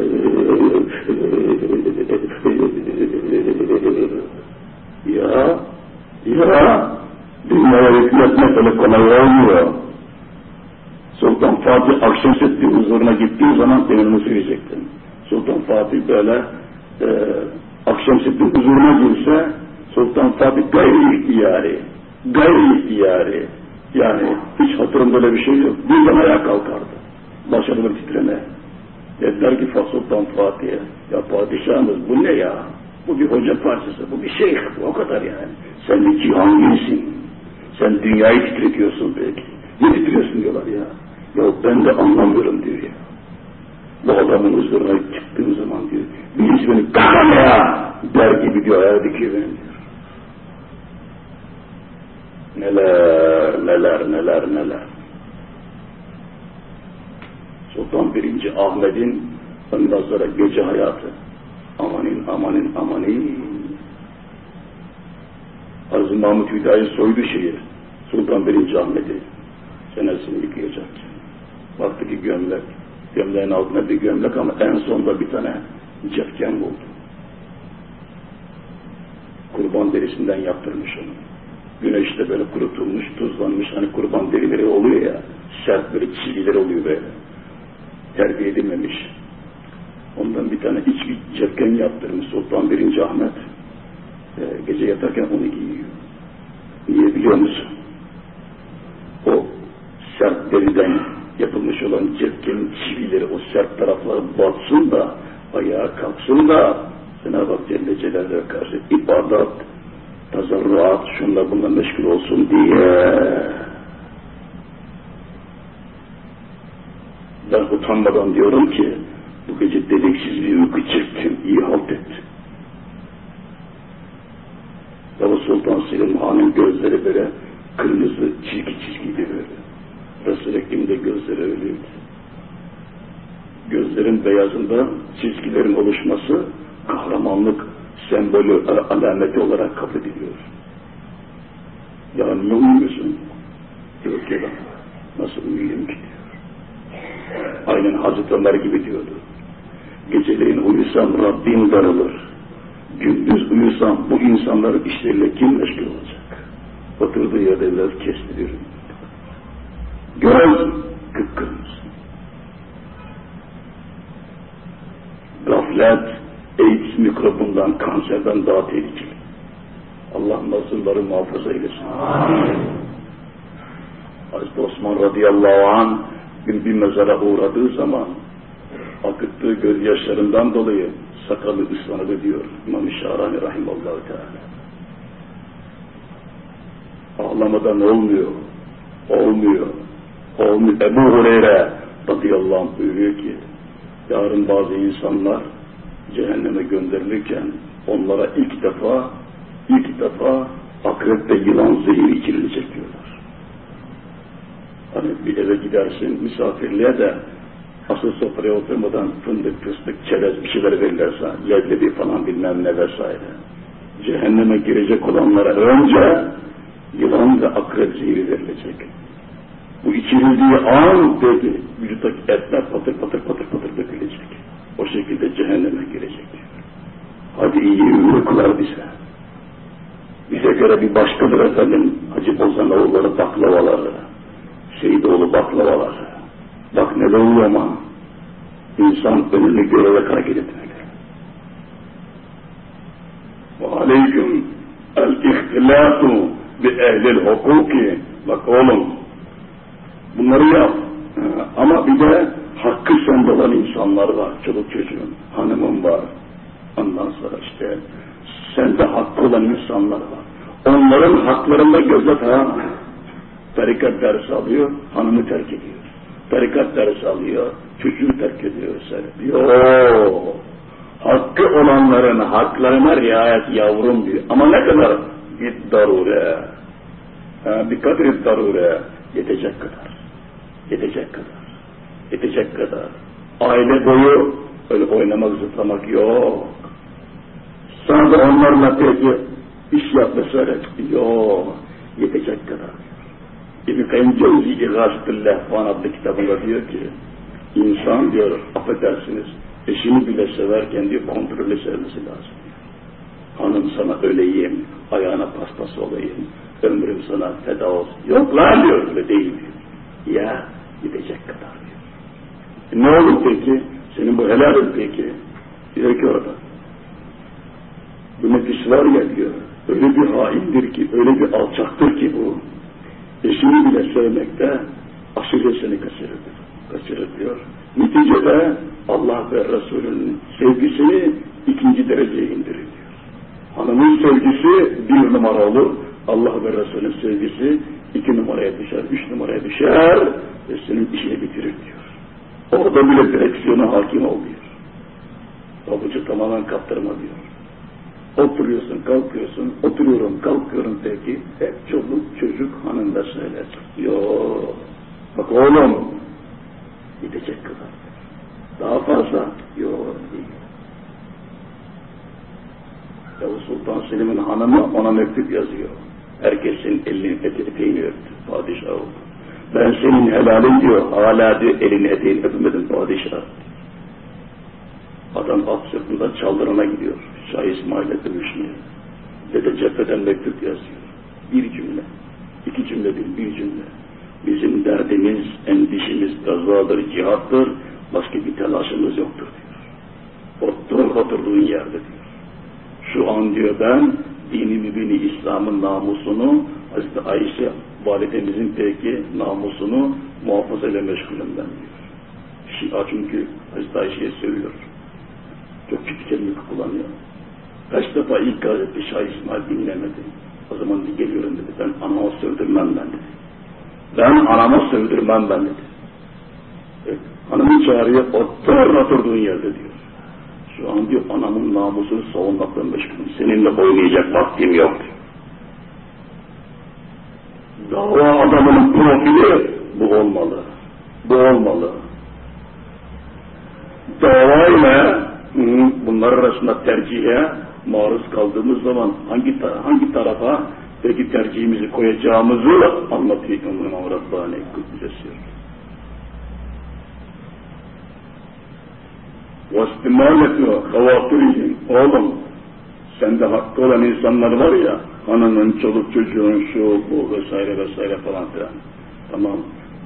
ya ya dünyaya yükletmek öyle kolay olmuyor. Sultan Fatih Akşemseddin huzuruna gittiği zaman demin söyleyecektim. Sultan Fatih böyle e, Akşemseddin huzuruna girse Sultan Fatih gayri ihtiyari, gayri ihtiyari yani hiç hatırım böyle bir şey yok. Birden ayağa kalkardı. Başarılı titreme. Dediler ki Sultan Fatih'e, ya padişahımız bu ne ya? Bu bir hoca parçası, bu bir şeyh, bu o kadar yani. Sen bir cihangirsin. Sen dünyayı titretiyorsun belki. Ne titriyorsun diyorlar ya. Ya ben de anlamıyorum diyor ya. Bu adamın huzuruna çıktığım zaman diyor, birisi beni kahramaya der gibi diyor, ayağa dikiyor beni diyor. Neler, neler, neler, neler. Sultan birinci Ahmet'in ondan gece hayatı. Amanin, amanin, amanin. Hazreti Mahmut Hüdayi soydu şehir. Sultan birinci Ahmet'i. Senesini yıkayacak. Baktı ki gömlek. Gömleğin altında bir gömlek ama en sonda bir tane cepken buldu. Kurban derisinden yaptırmış onu. Güneşte böyle kurutulmuş, tuzlanmış, hani kurban derileri oluyor ya, sert böyle çizgiler oluyor böyle. Terbiye edilmemiş. Ondan bir tane iç bir cepken yaptırmış Sultan 1. Ahmet. Ee, gece yatarken onu giyiyor. Niye biliyor musun? O sert deriden yapılmış olan cepkenin çivileri, o sert tarafları batsın da, ayağa kalksın da, Cenab-ı Hak Celle Celaluhu'ya karşı ibadat, tazarruat, şunla bununla meşgul olsun diye. Ben utanmadan diyorum ki, bu gece deliksiz bir uyku çektim, iyi halt etti. Yavuz Sultan Selim Han'ın gözleri böyle kırmızı çizgi çizgiydi böyle. Resul-i gözleri öyleydi. Gözlerin beyazında çizgilerin oluşması kahramanlık sembolü, alameti olarak kabul ediliyor. Ya niye uyumuyorsun? Diyor ki nasıl uyuyayım ki. Aynen Hazreti Ömer gibi diyordu. Geceleyin uyusam Rabbim darılır. Gündüz uyusam bu insanların işleriyle kim meşgul olacak? Oturduğu yerde biraz kestiririm. Göz kıpkırmızı. Gaflet, AIDS mikrobundan, kanserden daha tehlikeli. Allah nazırları muhafaza eylesin. Hazreti Osman radıyallahu anh bir, bir mezara uğradığı zaman akıttığı gözyaşlarından dolayı sakalı ıslanır diyor İmam-ı Şahrani rahimallahu teala. Ağlamadan olmuyor. Olmuyor. Olmuyor. Ebu Hureyre radıyallahu anh buyuruyor ki yarın bazı insanlar cehenneme gönderilirken onlara ilk defa ilk defa akrep ve yılan zehiri içirilecek diyorlar. Hani bir eve gidersin misafirliğe de asıl sofraya oturmadan fındık, fıstık, çerez bir şeyler verirlerse, leblebi falan bilmem ne vesaire. Cehenneme girecek olanlara önce yılan ve akrep zehri verilecek. Bu içirildiği an dedi, vücuttaki etler patır patır patır patır dökülecek. şekilde cehenneme girecek. Hadi iyi uykular bize. Bize göre bir başkadır efendim. Hacı Bozanoğulları baklavaları, Seyidoğlu baklavaları. Bak ne oluyor ama insan önünü görerek hareket etmeli. Ve aleyküm el-ihtilatu bi ehlil hukuki. Bak oğlum bunları yap. Ama bir de hakkı sende olan insanlar var. Çoluk çocuğun, hanımın var. Ondan sonra işte sende hakkı olan insanlar var. Onların haklarında gözet ha. Tarikat dersi alıyor, hanımı terk ediyor. Tarikat dersi alıyor, çocuğu terk ediyor. Yok. Hakkı olanların haklarına riayet yavrum diyor. Ama ne kadar? Bir darure. Ha, bir kadri darure. Yetecek kadar. Yetecek kadar. Yetecek kadar. Aile boyu öyle oynamak, zıplamak yok. Sana da onlarla peki iş yap vesaire. Yok. Yetecek kadar. İbn-i Kayyum Cevzi İğazetül Lehvan adlı kitabında diyor ki insan diyor affedersiniz eşini bile severken diyor kontrollü sevmesi lazım. Hanım sana öleyim, ayağına paspas olayım, ömrüm sana feda olsun. Yok lan diyor, öyle değil diyor. Ya gidecek kadar diyor. E ne olur peki? Senin bu helalin peki? Diyor ki orada. Bu nefis var ya diyor, öyle bir haindir ki, öyle bir alçaktır ki bu. Eşini bile sevmekte aşiresini kaçırır, kaçırır diyor. Neticede Allah ve Resulünün sevgisini ikinci dereceye indirir diyor. Hanımın sevgisi bir numara olur, Allah ve Resulünün sevgisi iki numaraya düşer, üç numaraya düşer ve senin işini bitirir diyor. Orada bile direksiyona hakim oluyor. Pabucu tamamen kaptırma diyor. Oturuyorsun, kalkıyorsun, oturuyorum, kalkıyorum peki, hep çoluk, çocuk, hanım da söyler. Yok, bak oğlum, gidecek kadar. Daha fazla, yok değil. Yavuz Sultan Selim'in hanımı ona mektup yazıyor. Herkesin elini eteğini öptü, padişah oldu. Ben senin helalin diyor, hala diyor elini eteğini öpmedim padişah. Adam at sırtında çaldırana gidiyor. Şah İsmail'e dövüşmeye. Dede cepheden mektup yazıyor. Bir cümle. iki cümle değil, bir cümle. Bizim derdimiz, endişimiz gazadır, cihattır. Başka bir telaşımız yoktur diyor. Otur oturduğun yerde diyor. Şu an diyor ben dini mübini İslam'ın namusunu Hazreti Ayşe validemizin peki namusunu muhafaza ile meşgulüm ben diyor. Şia çünkü Hazreti Ayşe'ye seviyor. Çok kötü kelime kullanıyor. Kaç defa ikaz etti Şah İsmail dinlemedi. O zaman geliyorum dedi. Ben anama sövdürmem ben dedi. Ben anama sövdürmem ben dedi. Evet, hanımı çağırıyor, otur oturduğun yerde diyor. Şu an diyor anamın namusunu savunmakla meşgulüm. Seninle oynayacak vaktim yok. Dava adamının profili bu olmalı. Bu olmalı. Davayla bunlar arasında tercihe maruz kaldığımız zaman hangi hangi tarafa peki tercihimizi koyacağımızı anlatıyor İmam Rabbani Kudüs'ü. وَاسْتِمَالَةُ خَوَاتُرِهِمْ Oğlum, sende hakkı olan insanlar var ya, hanımın, çoluk çocuğun, şu, bu vesaire vesaire falan filan. Tamam.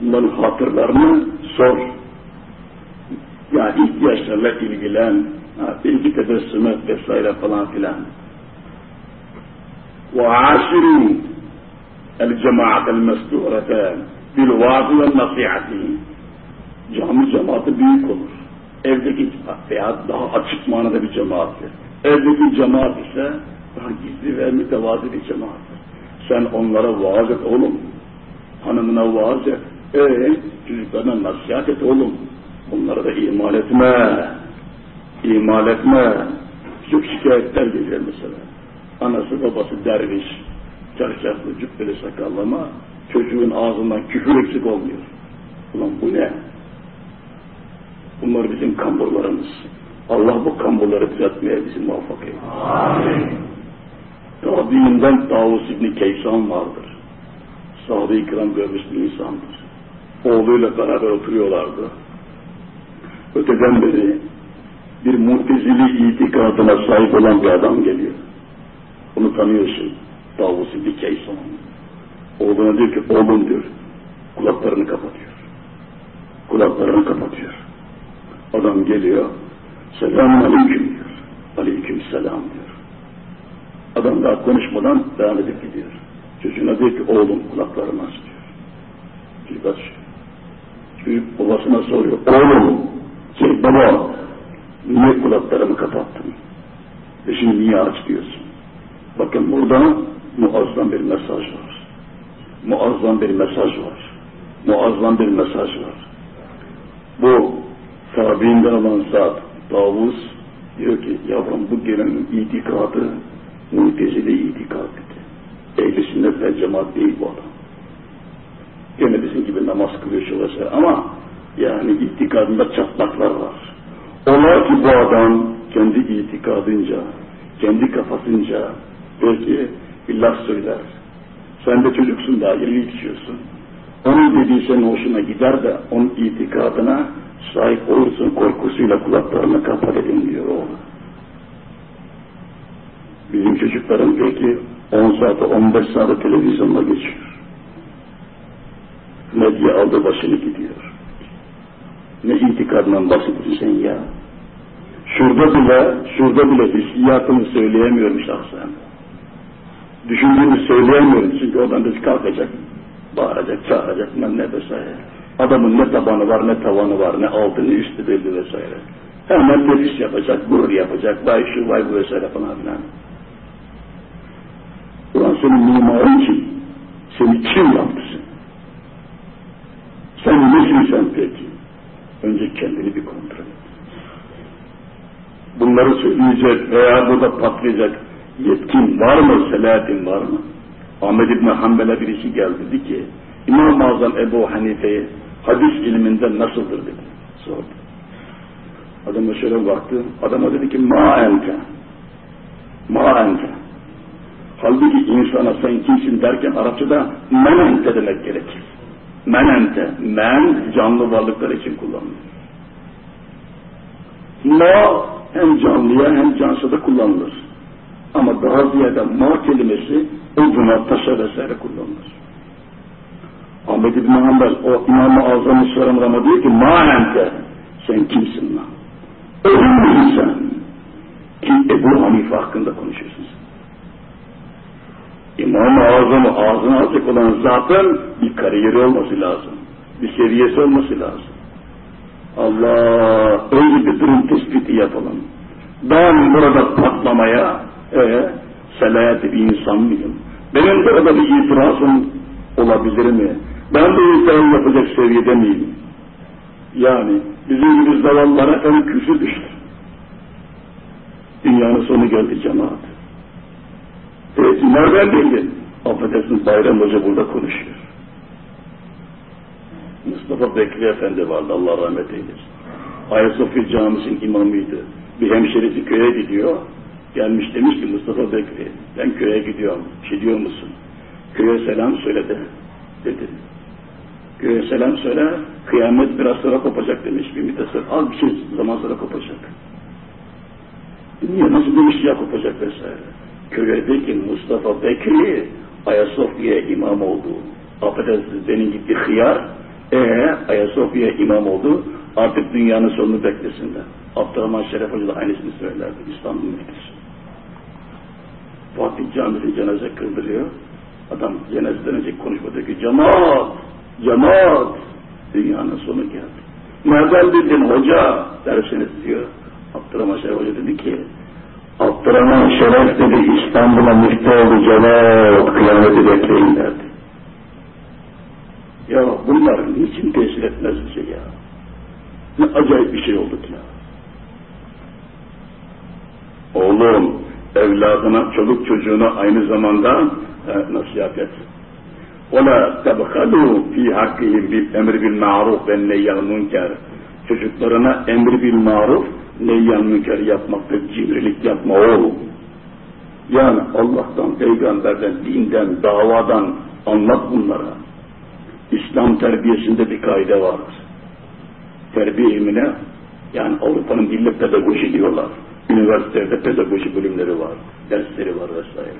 Bunların hatırlarını sor. Ya ihtiyaçlarla ilgilen, ha, bilgi tebessüm et vesaire falan filan. وَعَاشِرُوا الْجَمَاعَةَ الْمَسْتُورَةَ بِالْوَعْضِ وَالنَّصِيحَةِ Cami cemaati büyük olur. Evdeki veya daha açık manada bir cemaattir. Evdeki cemaat ise daha gizli ve mütevazi bir cemaattir. Sen onlara vaaz et oğlum. Hanımına vaaz et. Ee, çocuklarına nasihat et oğlum. Onları da imal etme. İmal etme. Çok şikayetler geliyor mesela. Anası babası derviş, çarşaflı, cübbeli sakallı ama çocuğun ağzından küfür eksik olmuyor. Ulan bu ne? Bunlar bizim kamburlarımız. Allah bu kamburları düzeltmeye bizi muvaffak eylesin. Tabiinden Davus İbni Keysan vardır. Sahabe-i kiram görmüş bir insandır. Oğluyla beraber oturuyorlardı. Öteden beri bir mutezili itikadına sahip olan bir adam geliyor. Onu tanıyorsun. Davus-i Dikeyson. Oğluna diyor ki, oğlum diyor, kulaklarını kapatıyor. Kulaklarını kapatıyor. Adam geliyor, selamun aleyküm diyor. Aleyküm selam diyor. Adam daha konuşmadan devam edip gidiyor. Çocuğuna diyor ki, oğlum kulaklarını aç diyor. Çocuk açıyor. Çocuk babasına soruyor, oğlum, şey baba, niye kulaklarımı kapattın? E şimdi niye aç diyorsun? Bakın burada muazzam bir mesaj var. Muazzam bir mesaj var. Muazzam bir mesaj var. Bu tabiinden olan zat Davuz diyor ki yavrum bu gelenin itikadı mutezile itikad etti. Ehli sünnet ve cemaat değil bu adam. Gene bizim gibi namaz kılıyor vesaire ama yani itikadında çatlaklar var. Ola ki bu adam kendi itikadınca, kendi kafasınca belki bir söyler. Sen de çocuksun daha yeni yetişiyorsun. Onun dediği senin hoşuna gider de onun itikadına sahip olursun korkusuyla kulaklarını kapat edin diyor oğlu. Bizim çocukların peki 10 saat 15 saat televizyonda geçiyor. Medya aldı başını gidiyor. Ne itikadından bahsediyorsun sen ya? Şurada bile, şurada bile hissiyatını söyleyemiyorum şahsen. Düşündüğümü söyleyemiyorum çünkü oradan da kalkacak, bağıracak, çağıracak, ne vesaire. Adamın ne tabanı var, ne tavanı var, ne altı, ne üstü belli vesaire. Hemen nefis yapacak, gurur yapacak, vay şu, vay bu vesaire falan filan. Ulan senin mimarın kim? Seni kim yaptı sen? Sen nesin sen peki? Önce kendini bir kontrol et. Bunları söyleyecek veya burada patlayacak yetkin var mı, selahatin var mı? Ahmed İbni Hanbel'e birisi geldi dedi ki, İmam-ı Azam Ebu Hanife'yi hadis ilminde nasıldır dedi. Sordu. Adama şöyle baktı, adama dedi ki, ma ente, ma ente. Halbuki insana sen kimsin derken Arapçada men ente demek gerekir. Men ente, men canlı varlıklar için kullanılır. Ma hem canlıya hem cansıda kullanılır. Ama daha ziyade ma kelimesi oduna, taşa vesaire kullanılır. Ahmet İbn Hanbel o İmam-ı Azam'ı soran ama diyor ki ma ente sen kimsin lan? Ölüm müsün sen? Ki Ebu Hanife hakkında konuşuyorsun sen. İmam-ı Azam'ı ağzına alacak olan zatın bir kariyeri olması lazım. Bir seviyesi olması lazım. Allah önce bir durum tespiti yapalım. Ben burada patlamaya e, selayet bir insan mıyım? Benim burada bir itirazım olabilir mi? Ben bu insanı yapacak seviyede miyim? Yani bizim gibi zavallara en küsü düştü. Dünyanın sonu geldi cemaat. Evet, nereden bildin? Affedersin Bayram Hoca burada konuşuyor. Mustafa Bekri Efendi vardı, Allah rahmet eylesin. Ayasofya Camisi'nin imamıydı. Bir hemşerisi köye gidiyor, gelmiş demiş ki Mustafa Bekri, ben köye gidiyorum, gidiyor musun? Köye selam söyledi, dedi. Köye selam söyle, kıyamet biraz sonra kopacak demiş bir müddet sonra. Az bir şey zaman sonra kopacak. Niye, nasıl demiş ya kopacak vesaire. Köydeki Mustafa Bekri Ayasofya'ya imam oldu. Affedersiniz benim gitti hıyar, ee Ayasofya imam oldu, artık dünyanın sonunu beklesinler. Abdurrahman Şeref Hoca da aynısını söylerdi İstanbul müftüsü. Fatih Camisi cenaze kıldırıyor. Adam cenazeden önce konuşmadı ki cemaat, cemaat, dünyanın sonu geldi. Nereden bildin hoca dersiniz diyor. Abdurrahman Şeref Hoca dedi ki, Abdurrahman Şeref dedi İstanbul'a müftü oldu cemaat, kıyameti bekleyin derdi. Ya bunlar niçin tesir etmez bize ya? Ne acayip bir şey olduk ya. Oğlum, evladına, çoluk çocuğuna aynı zamanda e, nasihat et. وَلَا تَبْخَلُوا ف۪ي حَقِّهِمْ بِالْاَمْرِ بِالْمَعْرُفِ وَالنَّيَّنْ münker. Çocuklarına emri bil maruf, neyyan münker yapmakta cimrilik yapma oğlum. Yani Allah'tan, peygamberden, dinden, davadan anlat bunlara. İslam terbiyesinde bir kaide vardır. Terbiye ilmine Yani Avrupa'nın dille pedagoji diyorlar. Üniversitelerde pedagoji bölümleri var, dersleri var vesaire.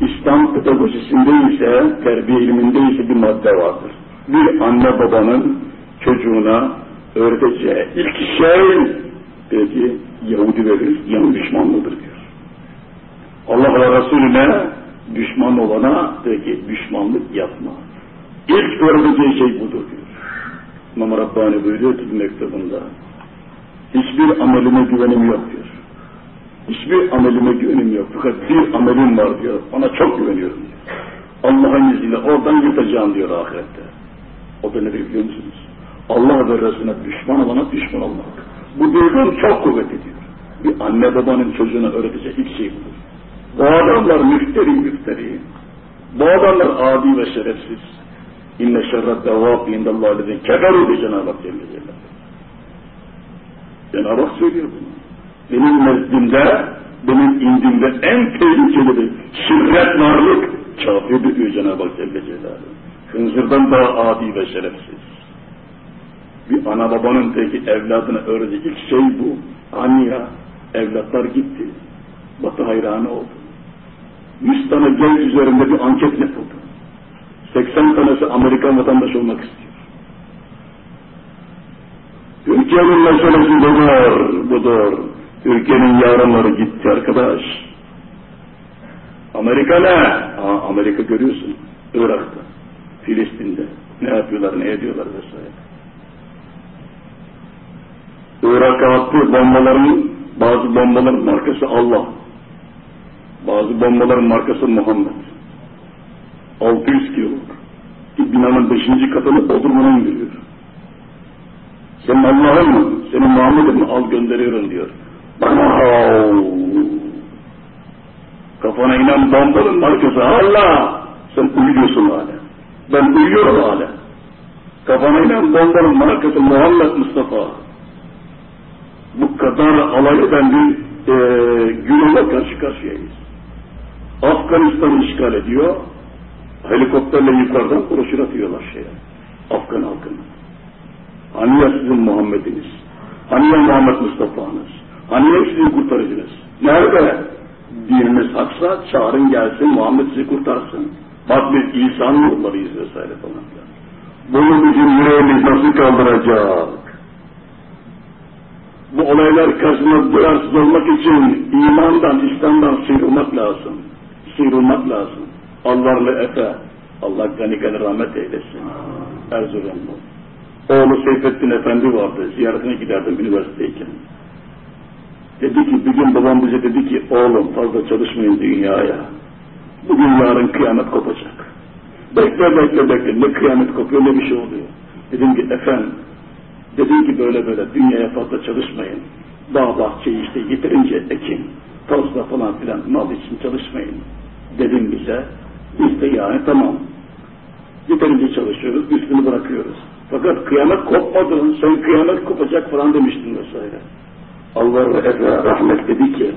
İslam pedagojisinde ise, terbiye ilminde ise bir madde vardır. Bir anne babanın çocuğuna öğreteceği ilk şey peki Yahudi ve Hristiyan düşmanlıdır diyor. Allah ve Resulüne düşman olana peki düşmanlık yapma. İlk öğreteceği şey budur diyor. İmam Rabbani buyuruyor ki mektubunda. Hiçbir amelime güvenim yok diyor. Hiçbir amelime güvenim yok. Fakat bir amelim var diyor. Ona çok güveniyorum diyor. Allah'ın izniyle oradan yutacağım diyor ahirette. O da nedir biliyor musunuz? Allah ve Resulüne düşman olana düşman olmak. Bu duygun çok kuvvetli diyor. Bir anne babanın çocuğuna öğretecek ilk şey budur. Bu adamlar müfteri müfteri. Bu adamlar adi ve şerefsiz. İnne şerret devâb indallâh dedi. Keferu Cenab-ı Hak Celle. Cenab-ı Hak söylüyor bunu. Benim nezdimde, benim indimde en tehlikeli şirret varlık kafir diyor Cenab-ı Hak Celle Celaluhu. Hınzırdan daha adi ve şerefsiz. Bir ana babanın peki evladına öğretecek ilk şey bu. Hani ya, evlatlar gitti. Batı hayranı oldu. 100 tane genç üzerinde bir anket yapıldı. 80 tanesi Amerikan vatandaşı olmak istiyor. Türkiye'nin meselesi budur, budur. Türkiye'nin yarınları gitti arkadaş. Amerika ne? Aa, Amerika görüyorsun. Irak'ta, Filistin'de. Ne yapıyorlar, ne ediyorlar vesaire. Irak'a attığı bombaların, bazı bombaların markası Allah. Bazı bombaların markası Muhammed. 600 kiloluk. Binanın 5. katını Bodrum'una indiriyor. Senin Allah'ın mı? Senin Muhammed'in mi? Al gönderiyorum diyor. Kafana inen bombanın markası Allah. Sen uyuyorsun hala. Ben uyuyorum hala. Kafana inen bombanın markası Muhammed Mustafa. Bu kadar alay eden bir e, günola karşı karşıyayız. Afganistan'ı işgal ediyor. Helikopterle yukarıdan broşür atıyorlar şeye. Afgan halkına. Hani ya sizin Muhammed'iniz? Hani ya Muhammed Mustafa'nız? Hani ya sizin kurtarıcınız? Nerede? Dininiz haksa çağırın gelsin Muhammed sizi kurtarsın. Bak biz İsa'nın yollarıyız vesaire falan. Bunu bizim yüreğimiz nasıl kaldıracak? Bu olaylar karşısında duyarsız olmak için imandan, İslam'dan sıyrılmak lazım. Sıyrılmak lazım. Allah'lı Efe, Allah gani gani rahmet eylesin. Erzurumlu. Oğlu Seyfettin Efendi vardı, ziyaretine giderdim üniversiteyken. Dedi ki, bir gün babam bize dedi ki, oğlum fazla çalışmayın dünyaya. Bugün yarın kıyamet kopacak. Bekle bekle bekle, ne kıyamet kopuyor ne bir şey oluyor. Dedim ki, efendim, dedim ki böyle böyle, dünyaya fazla çalışmayın. Dağ bahçeyi işte yeterince ekin, tozla falan filan mal için çalışmayın. Dedim bize, biz de yani tamam. Yeterince çalışıyoruz, üstünü bırakıyoruz. Fakat kıyamet kopmadı, sen kıyamet kopacak falan demiştin vesaire. Allah Efe rahmet dedi ki,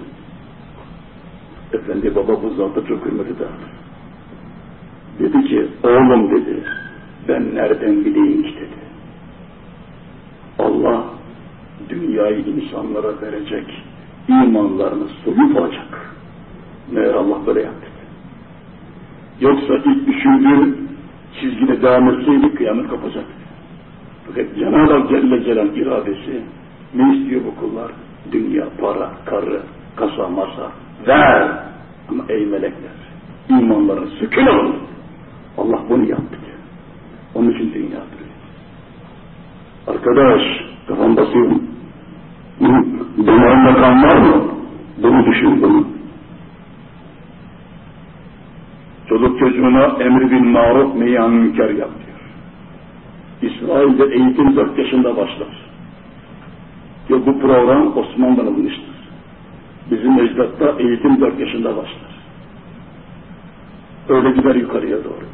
Efendi baba bu zata çok hürmet ederdi. Dedi ki, oğlum dedi, ben nereden bileyim ki dedi. Allah dünyayı insanlara verecek, imanlarını soyup alacak. Meğer Allah böyle yaptı. Yoksa ilk düşündüğüm çizgide devam etseydi kıyamet kopacaktı. Fakat Cenab-ı Hak Celle Celal iradesi ne istiyor bu kullar? Dünya, para, karı, kasa, masa. Ver! Ama ey melekler, imanların sükun olun. Allah bunu yaptı. Onun için dünya. Arkadaş, kafam basıyor. Damağında kan var mı? Bunu düşün bunu. Çoluk çocuğuna emri bin maruf meyan münker yap diyor. İsrail'de eğitim dört yaşında başlar. Ve bu program Osmanlı'dan alınmıştır. Bizim ecdatta eğitim dört yaşında başlar. Öyle gider yukarıya doğru.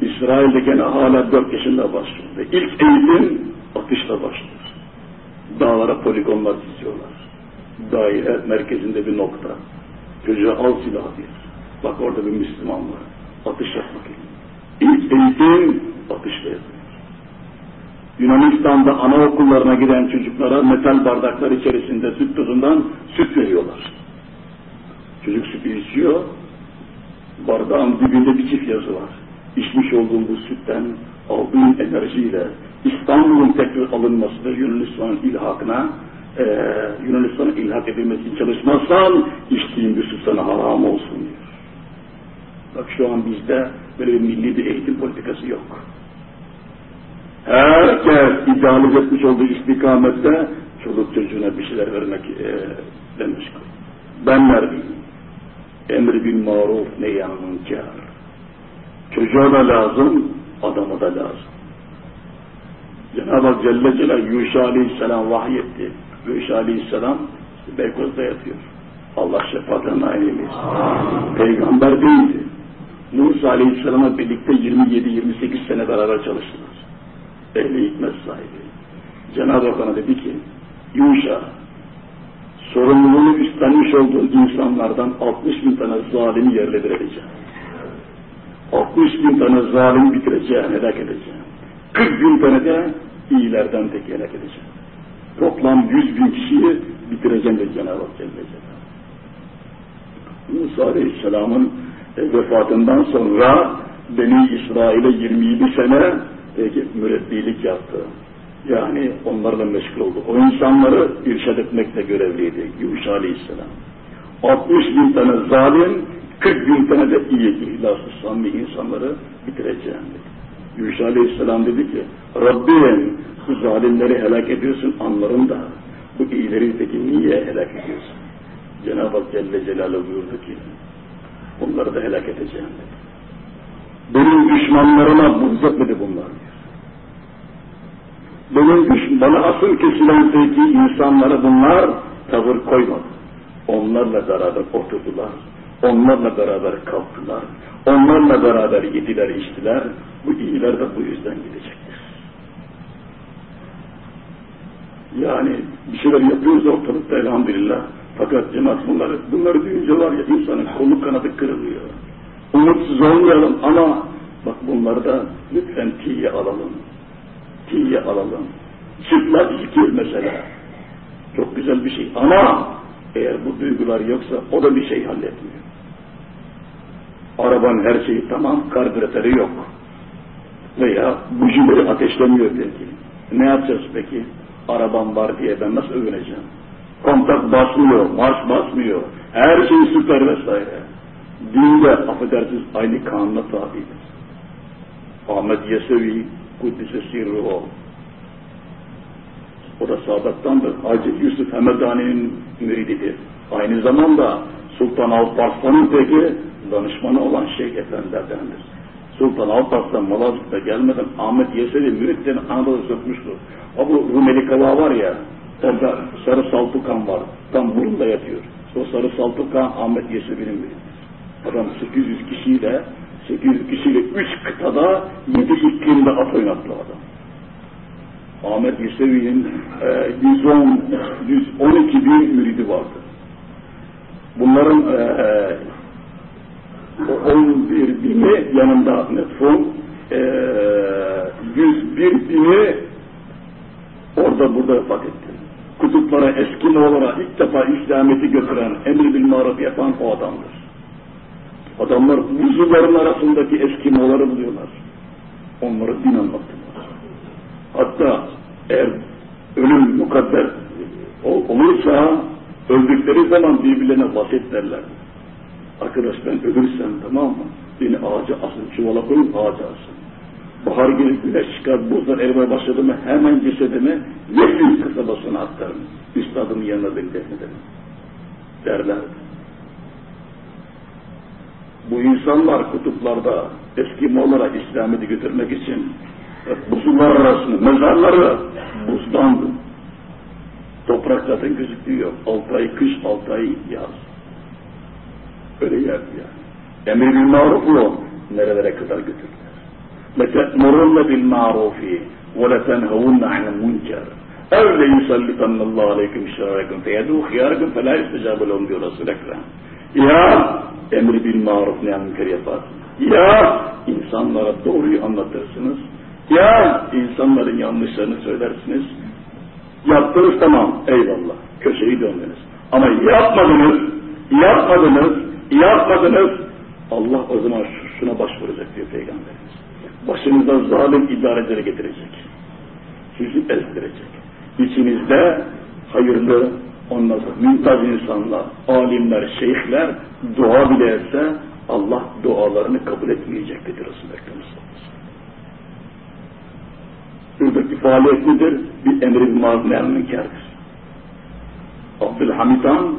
İsrail'de gene hala dört yaşında başlıyor. Ve ilk eğitim atışla başlıyor. Dağlara poligonlar çiziyorlar. Daire merkezinde bir nokta. Çocuğa al silahı diyor. Bak orada bir Müslüman var. Atış yapmak için. İlk eğitim atışla yapıyor. Yunanistan'da anaokullarına giden çocuklara metal bardaklar içerisinde süt tozundan süt veriyorlar. Çocuk sütü içiyor, bardağın dibinde bir çift yazı var. İçmiş olduğum bu sütten aldığın enerjiyle İstanbul'un tekrar alınması ve Yunanistan'ın ilhakına e, Yunanistan'a ilhak edilmesi için çalışmazsan içtiğin bir süt sana haram olsun diyor. Bak şu an bizde böyle bir milli bir eğitim politikası yok. Herkes idealize etmiş olduğu istikamette çoluk çocuğuna bir şeyler vermek e, demiş. Ben neredeyim? Emri bil maruf neyyan münker. Çocuğa da lazım, adama da lazım. Cenab-ı Hak Celle Celal Yuşa Aleyhisselam vahyetti. Yuşa Aleyhisselam Beykoz'da yatıyor. Allah şefaatine nail eylesin. Peygamber değildi. Musa Aleyhisselam'la birlikte 27-28 sene beraber çalıştılar. Ehli hikmet sahibi. Cenab-ı Hak dedi ki, Yuşa, sorumluluğunu üstlenmiş olduğun insanlardan 60 bin tane zalimi yerle bir edeceğim. 60 bin tane zalim bitireceğim, helak edeceğim. 40 bin tane de iyilerden tek helak edeceğim. Toplam 100 bin kişiyi bitireceğim de Cenab-ı Hak Celle. Musa Aleyhisselam'ın vefatından sonra Beni İsrail'e 27 sene mürebbilik yaptı. Yani onlarla meşgul oldu. O insanları irşad etmekle görevliydi Yuşa Aleyhisselam. 60 bin tane zalim, 40 bin tane de iyi, ihlaslı, samimi insanları bitireceğim dedi. Yuşa Aleyhisselam dedi ki, Rabbim bu zalimleri helak ediyorsun anlarım da bu iyileri peki niye helak ediyorsun? Cenab-ı Hak Celle Celaluhu buyurdu ki, onları da helak edeceğim dedi. Benim düşmanlarıma buğz etmedi bunlar benim düşün, bana asıl kesilen peki insanlara bunlar tavır koymadı. Onlarla beraber oturdular. Onlarla beraber kalktılar. Onlarla beraber yediler, içtiler. Bu iyiler de bu yüzden gidecektir. Yani bir şeyler yapıyoruz ortalıkta elhamdülillah. Fakat cemaat bunları, bunları duyunca var ya insanın kolu kanadı kırılıyor. Umutsuz olmayalım ama bak bunları da lütfen tiye alalım tiye alalım. Çıplak zikir mesela. Çok güzel bir şey ama eğer bu duygular yoksa o da bir şey halletmiyor. Arabanın her şeyi tamam, karbüratörü yok. Veya bujileri ateşlemiyor belki. Ne yapacağız peki? Arabam var diye ben nasıl övüneceğim? Kontak basmıyor, marş basmıyor. Her şey süper vesaire. Dinde affedersiniz aynı kanuna tabidir. Ahmet Yesevi Kuddise sirruhu. O da Sadat'tandır. Hacı Yusuf Hemedani'nin mürididir. Aynı zamanda Sultan Alparslan'ın peki danışmanı olan Şeyh Efendilerdendir. Sultan Alparslan Malazgirt'e gelmeden Ahmet Yesevi müritlerini Anadolu'ya sokmuştu. O bu Rumeli Kava var ya, orada Sarı Saltukan var. Tam burunda yatıyor. O Sarı Saltukan Ahmet Yesevi'nin mürididir. Adam 800 kişiyle 800 kişiyle 3 kıtada 7 iklimde at oynattı adam. Ahmet Yesevi'nin e, 110, 112 bin müridi vardı. Bunların e, 11 bini yanında metfun, e, 101 bini orada burada vefat etti. Kutuplara, Eskimoğlara ilk defa İslamiyet'i götüren, emri bil maruf yapan o adamdır. Adamlar buzulların arasındaki Eskimoları buluyorlar. Onları din anlattılar. Hatta eğer ölüm mukadder olursa öldükleri zaman birbirlerine vasiyet. Arkadaş ben ölürsem tamam mı? Beni ağaca asın, çuvala koyun ağaca asın. Bahar gelip güneş çıkar, buzlar erimeye başladı mı hemen cesedimi Yefis kasabasına aktarım. Üstadımın yanına beni defnederim. Derlerdi Bu insanlar kutuplarda eski Moğollara İslamiyet'i götürmek için buzullar arasında mezarları buzdandı. Toprak zaten gözüktüğü yok. Altı ay kış, altı ay yaz. Öyle yer yani. Emir bil maruflu nerelere kadar götürdüler. لَتَأْمُرُنَّ بِالْمَعْرُوفِ وَلَتَنْهَوُنَّ عَنِ الْمُنْكَرِ اَوْ لَيُسَلِّطَنَّ اللّٰهُ عَلَيْكُمْ شَرَيْكُمْ فَيَدُوا خِيَارَكُمْ فَلَا يَسْتَجَابُ لَهُمْ diyor Resul-i Ekrem. Ya emri bil maruf ne münker yaparsınız. Ya insanlara doğruyu anlatırsınız. Ya insanların yanlışlarını söylersiniz. Yaptınız tamam, eyvallah. Köşeyi döndünüz. Ama yapmadınız, yapmadınız, yapmadınız. Allah o zaman şuna başvuracak diyor Peygamberimiz. Başınızdan zalim idarecileri getirecek. Sizi ezdirecek. İçinizde hayırlı, ondan sonra mümtaz insanlar, alimler, şeyhler dua bile etse Allah dualarını kabul etmeyecek dedi Resulü Ekrem Buradaki faaliyet nedir? Bir emri bir mazmeyen münkerdir. Abdülhamid Han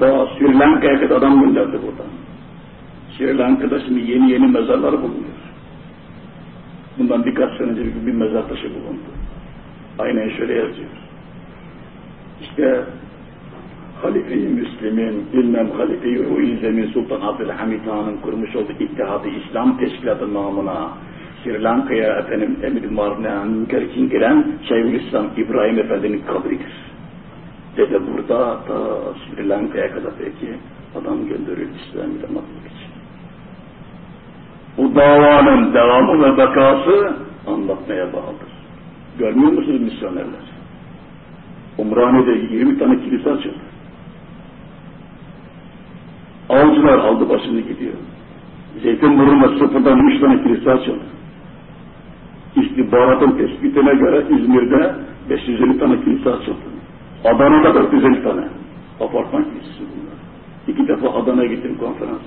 daha Sri Lanka'ya kadar adam gönderdi buradan. Sri Lanka'da şimdi yeni yeni mezarlar bulunuyor. Bundan birkaç sene önce bir mezar taşı bulundu. Aynen şöyle yazıyor. İşte Halife-i Müslim'in, bilmem Halife-i Ruhi Zemin Sultan Abdülhamid Han'ın kurmuş olduğu İttihadı İslam Teşkilatı namına Sri Lanka'ya efendim emir-i marifne'nin için giren Şeyhülislam İbrahim Efendi'nin kabridir. Dede burada ta Sri Lanka'ya kadar peki adam gönderiyor İslam'ı anlatmak için. Bu davanın devamı ve bakası anlatmaya bağlıdır. Görmüyor musunuz misyonerler? Umraniye'de 20 tane kilise açıldı. Avcılar aldı başını gidiyor. Zeytinburnu'nda sıfırdan 3 tane kilise açıldı. İstihbaratın tespitine göre İzmir'de 550 tane kilise açıldı. Adana'da 450 tane. Apartman kilisesi bunlar. İki defa Adana'ya gittim konferans.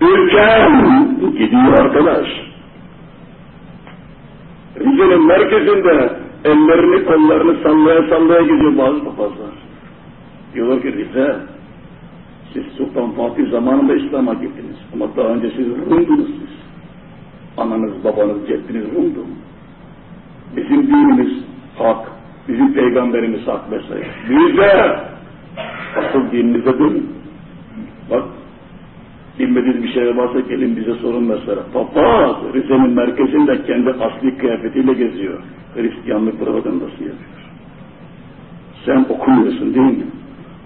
Ülkem gidiyor arkadaş. Rize'nin merkezinde ellerini kollarını sallaya sallaya gidiyor bazı papazlar. Diyorlar ki Rize, siz Sultan Fatih zamanında İslam'a gittiniz. Ama daha önce siz Rum'dunuz siz. Ananız, babanız, ceddiniz Rum'du. Bizim dinimiz hak, bizim peygamberimiz hak vesaire. Bize asıl dininize dönün. Bak, bilmediğiniz bir şey varsa gelin bize sorun mesela. Papaz, Rize'nin merkezinde kendi asli kıyafetiyle geziyor. Hristiyanlık propagandası yapıyor. Sen okumuyorsun değil mi?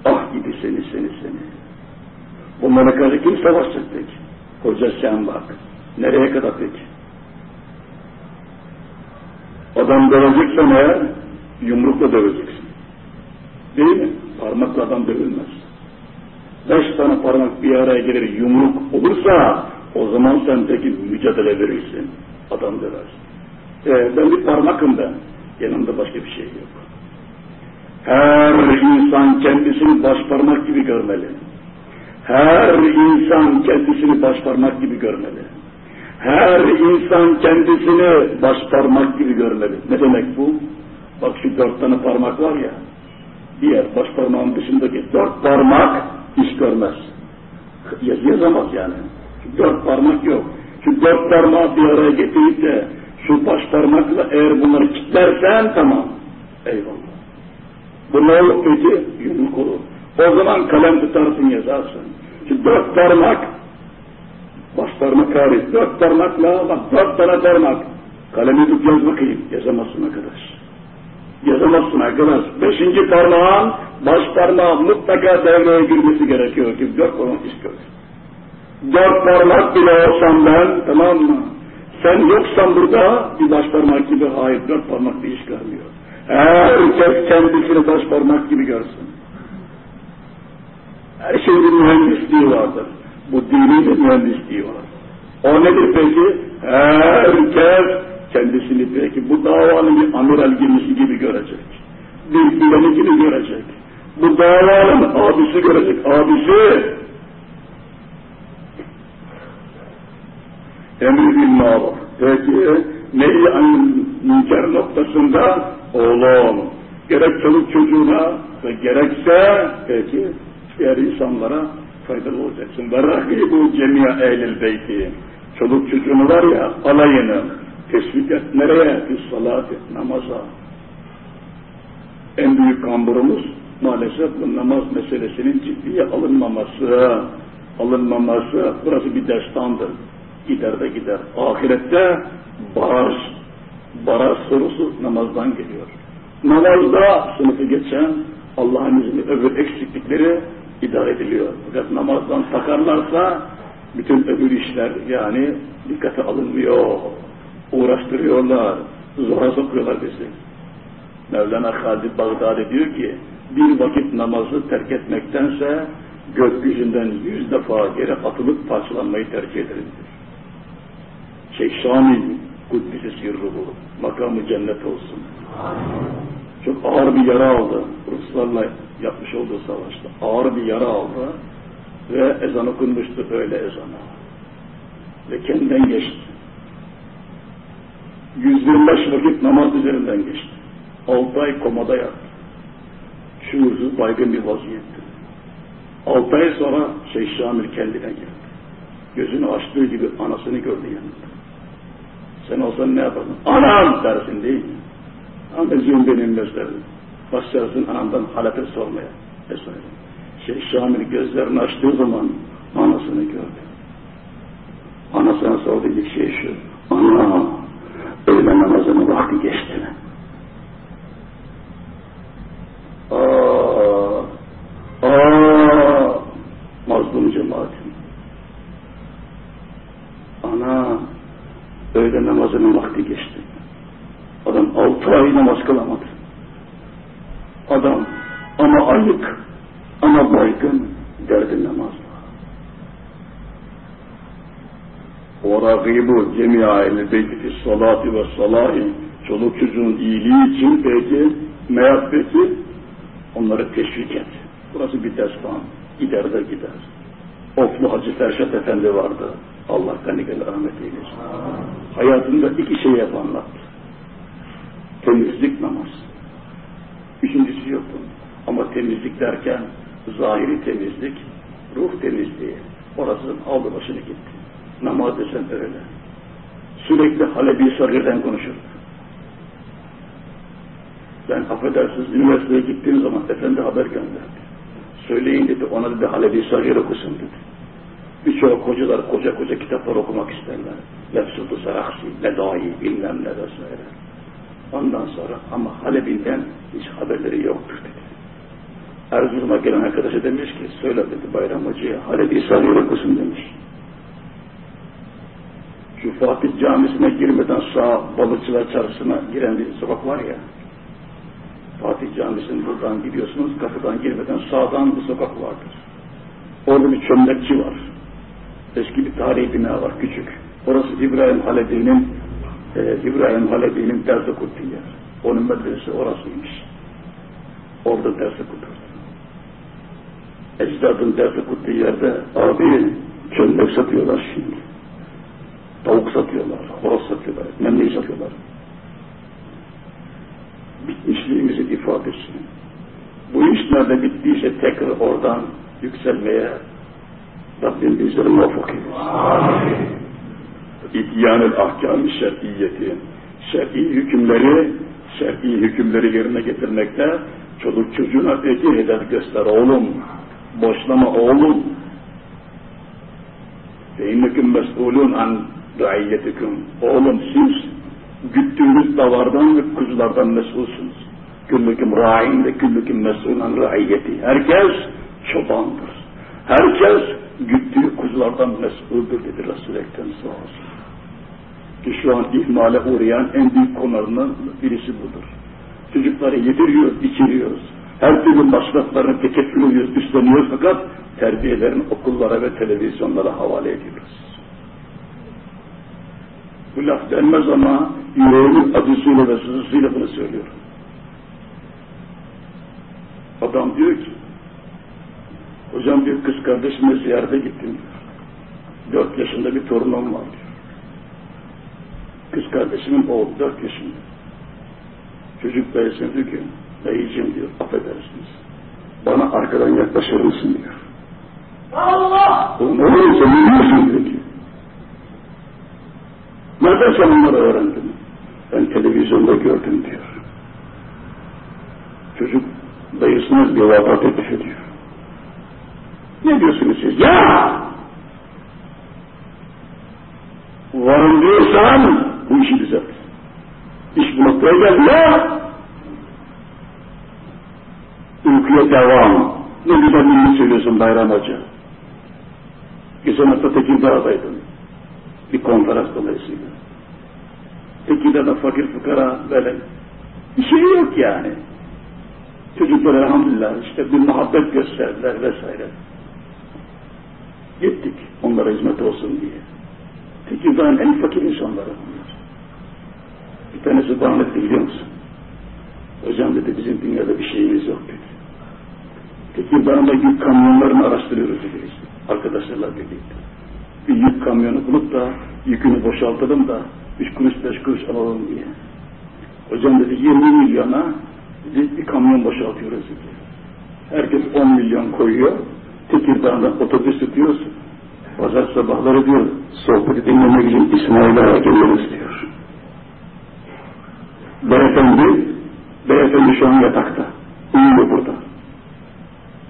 Ah gibi seni seni seni. Bunlara karşı kim savaşacak peki? Hoca sen bak. Nereye kadar peki? Adam döveceksen eğer yumrukla döveceksin. Değil mi? Parmakla adam dövülmez. Beş tane parmak bir araya gelir yumruk olursa o zaman sen peki mücadele verirsin. Adam döversin. Ee, ben bir parmakım ben. Yanımda başka bir şey yok. Her insan kendisini baş parmak gibi görmeli. Her insan kendisini baş parmak gibi görmeli. Her insan kendisini baş parmak gibi görmeli. Ne demek bu? Bak şu dört tane parmak var ya, diğer baş parmağın dışındaki dört parmak iş görmez. Yazamaz yani. Şu dört parmak yok. Şu dört parmağı bir araya getirip de şu baş parmakla eğer bunları kitlersen tamam. Eyvallah. Bu ne olur peki? Yumruk olur. O zaman kalem tutarsın yazarsın. Şu dört parmak baş parmak hariç dört parmakla bak dört tane parmak kalemi tut yaz bakayım. Yazamazsın arkadaş. Yazamazsın arkadaş. Beşinci parmağın baş parmağı mutlaka devreye girmesi gerekiyor ki dört parmak görür. Dört parmak bile olsam ben tamam mı? Sen yoksan burada bir baş parmak gibi hayır dört parmak bir iş görmüyor. Herkes kendisini baş parmak gibi görsün. Her şeyin bir mühendisliği vardır. Bu dinin de mühendisliği var. O nedir peki? Herkes kendisini peki bu davanın bir amiral gemisi gibi görecek. Bir bileni gibi görecek. Bu davanın abisi görecek. Abisi emri bil maruf. Peki neyi münker noktasında oğlum gerek çoluk çocuğuna ve gerekse peki diğer insanlara faydalı olacaksın. Ve rahibu cemiye ehlil beyti. Çoluk çocuğunu var ya alayını teşvik et. Nereye? Biz salat et, namaza. En büyük kamburumuz maalesef bu namaz meselesinin ciddiye alınmaması. Alınmaması burası bir destandır. Gider de gider. Ahirette baraj, baraj sorusu namazdan geliyor. Namazda sınıfı geçen Allah'ın izniyle öbür eksiklikleri idare ediliyor. Fakat namazdan takarlarsa bütün öbür işler yani dikkate alınmıyor. Uğraştırıyorlar, zora sokuyorlar bizi. Mevlana Halid Bağdadi diyor ki, bir vakit namazı terk etmektense gökyüzünden yüz defa yere atılıp parçalanmayı tercih ederim diyor. Şeyh Şamil Kuddisi sirruhu, makamı cennet olsun. Çok ağır bir yara aldı. Ruslarla yapmış olduğu savaşta. Ağır bir yara aldı ve ezan okunmuştu böyle ezana. Ve kendinden geçti. 125 vakit namaz üzerinden geçti. 6 ay komada yattı. Şuursuz baygın bir vaziyette. 6 ay sonra Şeyh Şamil kendine geldi. Gözünü açtığı gibi anasını gördü yanında. Sen olsan ne yapardın? Anam dersin değil mi? Anneciğim benim gösterdim. Başlarsın anamdan halete sormaya. Vesaire. Şey Şamil gözlerini açtığı zaman anasını gördü. Anasına sordu ilk şey şu. Ana, öğle namazının vakti geçti mi? Aa, aa, mazlum cemaatim. Ana, öğle namazının vakti gıybı cemi'a ehli beyti salati ve salahi çoluk çocuğun iyiliği için belki meyabbeti onları teşvik et. Burası bir destan. Gider de gider. Oflu Hacı Ferşat Efendi vardı. Allah kanigel rahmet eylesin. Hayatında iki şey hep anlattı. Temizlik namaz. Üçüncüsü yoktu. Ama temizlik derken zahiri temizlik, ruh temizliği. Orası aldı başını gitti. Namaz desen öyle. Sürekli Halebi Sagir'den konuşurdu. Ben affedersiniz üniversiteye gittiğim zaman efendi haber gönderdi. Söyleyin dedi ona dedi Halebi Sagir okusun dedi. Birçok hocalar koca koca kitaplar okumak isterler. Lefsutu Saraksi, Ledai, bilmem ne vesaire. Ondan sonra ama Halep'inden hiç haberleri yoktur dedi. Erzurum'a gelen arkadaşa demiş ki söyle dedi Bayram Hoca'ya Halep'i sarıyor okusun demiş. Şu Fatih Camisi'ne girmeden sağ balıkçılar çarşısına giren bir sokak var ya Fatih Camisi'nin buradan gidiyorsunuz kapıdan girmeden sağdan bir sokak vardır. Orada bir çömlekçi var. Eski bir tarihi bina var küçük. Orası İbrahim Halebi'nin e, İbrahim Halebi'nin ders okuttuğu yer. Onun medresesi orasıymış. Orada ders okuturdu. Ecdadın ders okuttuğu yerde abi çömlek satıyorlar şimdi. Tavuk satıyorlar, horoz satıyorlar, memleği satıyorlar. Bitmişliğimizin ifadesi. Bu iş nerede bittiyse tekrar oradan yükselmeye Rabbim bizleri muvaffak eylesin. İtyanül ahkam-ı şer'iyeti. Şer'i hükümleri, şer'i hükümleri yerine getirmekte çoluk çocuğuna peki hedef göster oğlum. Boşlama oğlum. Ve inneküm mes'ulun an raiyyetikum. Oğlum siz güttüğünüz davardan ve kuzulardan mesulsunuz. Küllüküm ra'in ve küllüküm mesul an raiyyeti. Herkes çobandır. Herkes güttüğü kuzulardan mesuldür dedi Resul-i Ekrem sallallahu ki şu an ihmale uğrayan en büyük konularından birisi budur. Çocukları yediriyoruz, içiriyoruz. Her türlü masraflarını tekeffül üstleniyoruz fakat terbiyelerini okullara ve televizyonlara havale ediyoruz. Bu laf denmez ama yüreğimin acısıyla ve sızısıyla bunu söylüyorum. Adam diyor ki, hocam bir kız kardeşime ziyarete gittim diyor. Dört yaşında bir torunum var diyor. Kız kardeşimin oğlu dört yaşında. Çocuk dayısına diyor ki, dayıcım diyor, affedersiniz. Bana arkadan yaklaşır mısın diyor. Allah! Oğlum sen ne diyorsun diyor ki. Nereden onları öğrendin? Ben televizyonda gördüm diyor. Çocuk dayısına bir vefat teklif ediyor. Ne diyorsunuz siz? Ya! Varım diyorsan bu işi düzelt. İş bu noktaya geldi ya. Uykuya devam. Ne güzel milli söylüyorsun Bayram Hoca. Geçen hafta Tekirdağ'daydın. Bir konferans dolayısıyla. Tekirdağ'da fakir fukara böyle bir şey yok yani. Çocuklar elhamdülillah işte bir muhabbet gösterdiler vesaire. Gittik onlara hizmet olsun diye. Tekirdağ'ın en fakir insanları bunlar. Bir tanesi bana etti biliyor musun? Hocam dedi bizim dünyada bir şeyimiz yok dedi. Tekirdağ'da yük kamyonlarını araştırıyoruz dedi. Arkadaşlarla birlikte. Bir yük kamyonu bulup da yükünü boşaltalım da üç kuruş beş kuruş alalım diye. Hocam dedi 20 milyona dedi, bir kamyon boşaltıyoruz dedi. Herkes 10 milyon koyuyor. Tekirdağ'da otobüs tutuyoruz. Pazar sabahları diyor, sohbeti dinlemek için İsmail'e geliyoruz diyor. Beyefendi, beyefendi şu an yatakta. Uyuyor burada.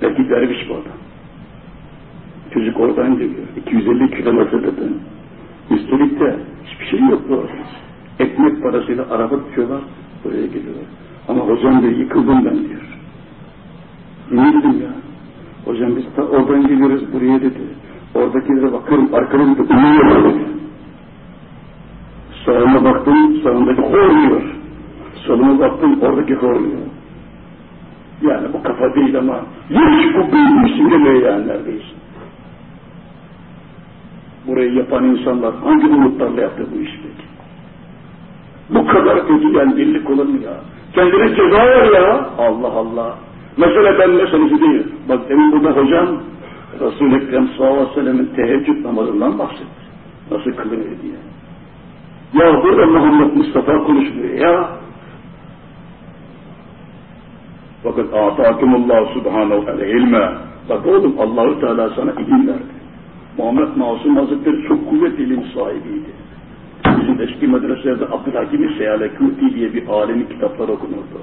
Belki derviş bu adam. Çocuk oradan geliyor. 250 kilometrede. Üstelik de hiçbir şey yok doğru. Ekmek parasıyla araba tutuyorlar, buraya geliyorlar. Ama hocam diyor, yıkıldım ben diyor. Dedim ya? Hocam biz ta oradan geliyoruz buraya dedi. Oradakilere bakıyorum, arkadan da uyuyorlar dedi. Sağıma baktım, sağındaki horluyor. Soluma baktım, oradaki horluyor. Yani bu kafa değil ama hiç bu büyümüşsün demiyor yani neredeyse. Burayı yapan insanlar hangi umutlarla yaptı bu iş peki? Bu kadar kötü yani birlik olur mu ya? Kendine ceza ver ya. Allah Allah. Mesela ben meselesi değil. Bak demin burada hocam Resul-i Ekrem sallallahu aleyhi ve sellem'in teheccüd namazından bahsetti. Nasıl kılınır diye. Ya burada Muhammed Mustafa konuşmuyor ya. Bakın atakumullah subhanahu ve ilme. Bak oğlum Allahu Teala sana ilim verdi. Muhammed Masum Hazretleri çok kuvvetli ilim sahibiydi. Bizim eski medreselerde Abdülhakim Seyale Kuti diye bir alemin kitapları okunurdu.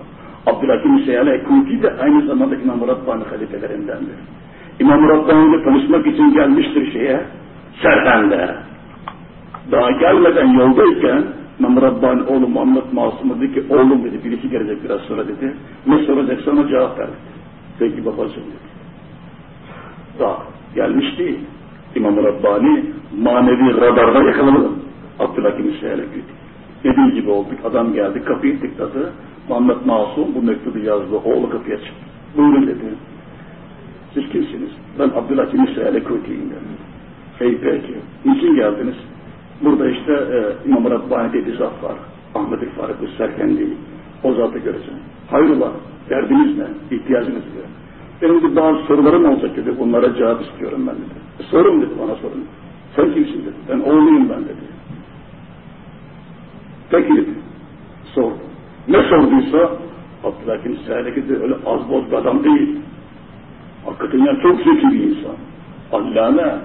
Abdülhakim Seyale Kuti de aynı zamanda İmam Rabbani halifelerindendir. İmam Rabbani tanışmak için gelmiştir şeye, Serhen'de. Daha gelmeden yoldayken İmam Rabbani oğlum Muhammed Masum dedi ki oğlum dedi birisi gelecek biraz sonra dedi. Ne soracak sana cevap ver dedi. Peki babacığım dedi. Daha gelmiş değil. İmam Rabbani manevi radarda yakaladı. Abdülhakim Seyyeleküt. Dediği gibi olduk. Adam geldi kapıyı tıkladı. Muhammed Masum bu mektubu yazdı. Oğlu kapıya çıktı. Buyurun dedi. Siz kimsiniz? Ben Abdülhakim Seyyeleküt'iyim dedi. Hey peki. Niçin geldiniz? Burada işte e, İmam Rabbani dedi zat var. Ahmet-i Faruk Serkendi. O zatı göreceğim. Hayrola? Derdiniz ne? İhtiyacınız diyor. Benim de bazı sorularım olacak dedi. Bunlara cevap istiyorum ben dedi. E, sorun dedi bana sorun. Sen kimsin dedi. Ben oğluyum ben dedi. Peki dedi. Sordu. Ne sorduysa Abdülhakim Seyyid'e de öyle az boz bir adam değil. Hakikaten yani çok zeki bir insan. Allame.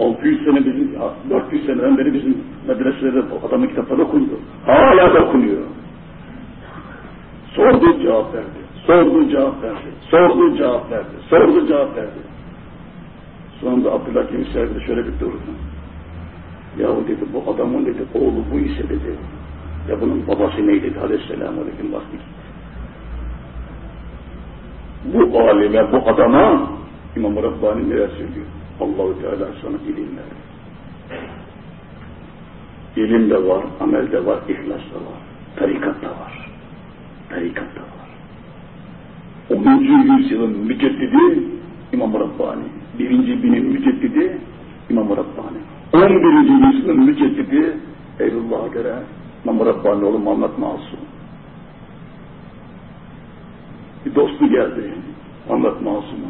600 sene bizim, 400 seneden beri bizim medreselerde adamın kitapları okundu. Hala da okunuyor. Sordu cevap verdi. Sordu cevap verdi. Sordu cevap verdi. Sordu cevap verdi. Sonunda Abdullah Kim Serbi şöyle bir durdu. Yahu dedi bu adamın dedi oğlu bu ise dedi. Ya bunun babası neydi dedi. Aleyhisselam aleyküm bastı Bu alime, bu adama İmam Rabbani neler söylüyor? Allahu Teala sana ilim ver. İlim de var, amel de var, ihlas da var, tarikat da var. Tarikat da var. 10. yüzyılın müceddidi İmam Rabbani. Birinci binin müceddidi İmam Rabbani. 11. yüzyılın müceddidi Eylullah'a göre İmam Rabbani oğlu Muhammed Masum. Bir dostu geldi Muhammed Masum'a.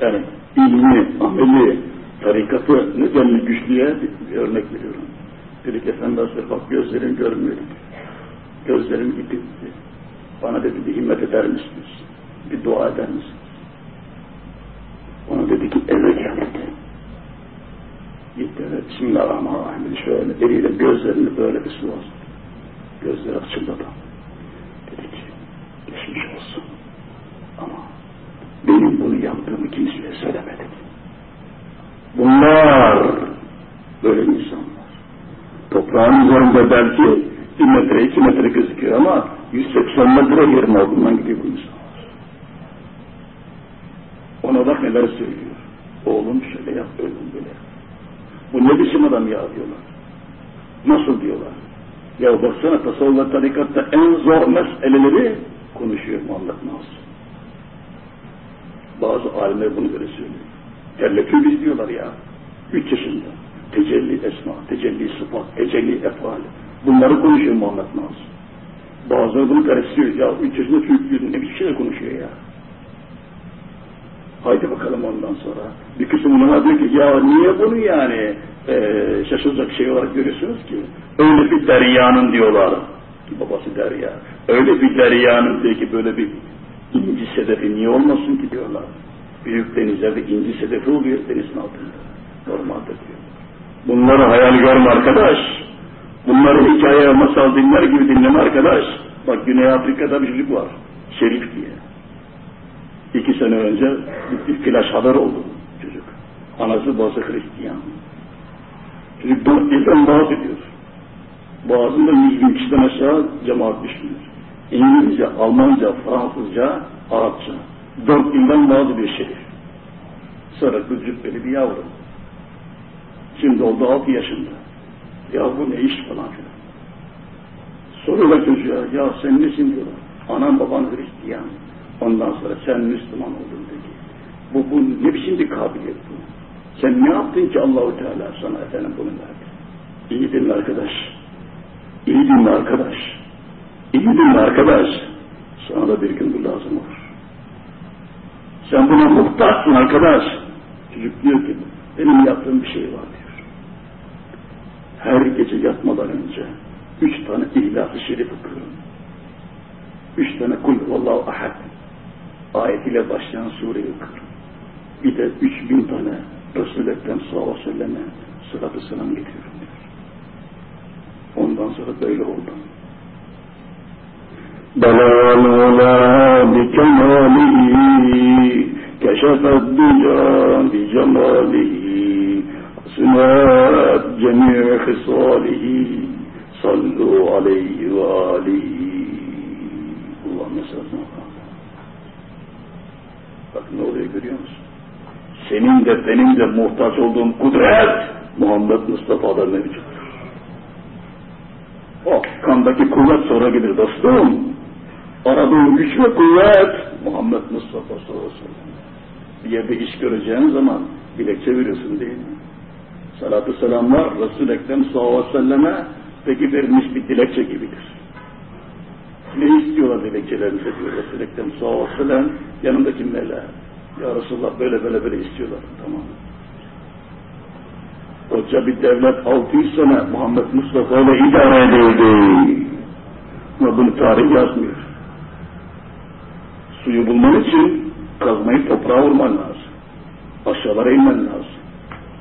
Yani ilmi, ameli, tarikatı nedenli güçlüye bir örnek veriyorum. Dedi ki efendi Hazretleri bak gözlerim görmüyor. Gözlerim gitti. Bana dedi bir himmet eder misiniz? Bir dua eder misiniz? Ona dedi ki eve gel dedi. Gitti eve Bismillahirrahmanirrahim şöyle eliyle gözlerini böyle bir sıvaz. Gözleri açıldı. Dedi ki geçmiş olsun. Ama benim bunu yaptığımı kimseye söylemedim. Bunlar böyle insanlar. Toprağın üzerinde belki bir metre, iki metre gözüküyor ama 180 metre yerin altından gidiyor bu insanlar. Ona bak neler söylüyor. Oğlum şöyle yap, oğlum böyle. Bu ne biçim adam ya diyorlar. Nasıl diyorlar. Ya baksana tasavvuf tarikatta en zor meseleleri konuşuyor Muhammed Nasır. Bazı alimler bunu böyle söylüyor. Tellefü biz diyorlar ya. Üç yaşında. Tecelli esma, tecelli sıfat, tecelli efal. Bunları konuşuyor Muhammed Nasır. Bazıları bunu karıştırıyor. Ya üç yaşında çocuk ne bir şeyler konuşuyor ya. Haydi bakalım ondan sonra. Bir kısım ulema diyor ki ya niye bunu yani e, şaşılacak şey olarak görüyorsunuz ki? Öyle bir deryanın diyorlar. Babası derya. Öyle bir deryanın diyor ki böyle bir inci sedefi niye olmasın ki diyorlar. Büyük denizlerde inci sedefi oluyor denizin altında. Normalde diyor. Bunları hayal görme arkadaş. Bunları hikaye masal dinler gibi dinleme arkadaş. Bak Güney Afrika'da bir çocuk var. Şerif diye. İki sene önce bir flash haber oldu çocuk. Anası babası Hristiyan. Çocuk dört dilden vaaz ediyor. Boğazında yüz bin kişiden aşağı cemaat düşmüyor. İngilizce, Almanca, Fransızca, Arapça. Dört dilden vaaz ediyor şerif. Sarıklı cübbeli bir yavru. Şimdi oldu altı yaşında. Ya bu ne iş falan filan. Soruyorlar çocuğa, ya sen nesin diyorlar. Anam baban Hristiyan. Ondan sonra sen Müslüman oldun dedi. Bu, bu ne biçim bir kabiliyet bu? Sen ne yaptın ki Allahu Teala sana efendim bunu verdi? İyi dinle arkadaş. İyi dinle arkadaş. İyi dinle arkadaş. Sana da bir gün bu lazım olur. Sen buna muhtaçsın arkadaş. Çocuk diyor ki benim yaptığım bir şey var diyor. Her gece yatmadan önce üç tane ihlası şerif okuyorum. Üç tane kul vallahu ahad ayetiyle başlayan sureyi okuyorum. Bir de üç bin tane Resul-i Ekrem sallallahu aleyhi ve selleme sıratı selam getiriyorum diyor. Ondan sonra böyle oldu. Belalula bikemalihi keşefet duca bicemalihi sünat cemî hısalihi sallu aleyhi ve alihi Allah mesela Bak ne oluyor görüyor musun? Senin de benim de muhtaç olduğum kudret Muhammed Mustafa'da mevcuttur. O kandaki kuvvet sonra gelir dostum. Aradığın güç ve kuvvet Muhammed Mustafa sallallahu. Bir yerde iş göreceğin zaman dilekçe veriyorsun değil mi? Salatü selamlar Resul-i Ekrem sallallahu aleyhi ve selleme peki verilmiş bir dilekçe gibidir. Ne istiyorlar dilekçelerimize diyor Resul-i Ekrem sallallahu aleyhi ve sellem yanındaki meleğe. Ya Resulullah böyle böyle böyle istiyorlar. Tamam. Koca bir devlet 600 sene Muhammed Mustafa ile idare edildi. Ama bunu tarih yazmıyor. Suyu bulman için kazmayı toprağa vurman lazım. Aşağılara inmen lazım.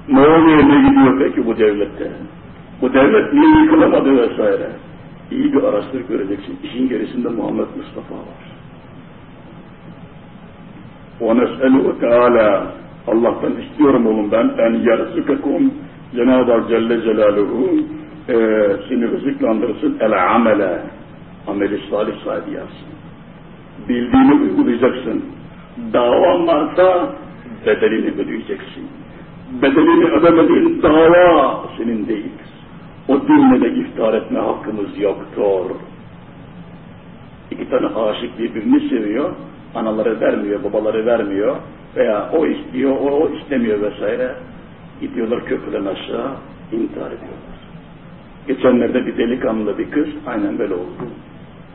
Ne oluyor ne gidiyor peki bu devlette? Bu devlet niye yıkılamadı vesaire? İyi bir araştır göreceksin. İşin gerisinde Muhammed Mustafa var. وَنَسْأَلُهُ Teala Allah'tan istiyorum oğlum ben en yerzukakum Cenab-ı Hak Celle Celaluhu e, seni rızıklandırsın el amele ameli salih sahibi yapsın. Bildiğini uygulayacaksın. Davan varsa bedelini ödeyeceksin. Bedelini ödemediğin dava senin değildir. O dinle de iftar etme hakkımız yoktur. İki tane aşık birbirini seviyor anaları vermiyor, babaları vermiyor veya o istiyor, o, o istemiyor vesaire. Gidiyorlar köprüden aşağı, intihar ediyorlar. Geçenlerde bir delikanlı bir kız aynen böyle oldu.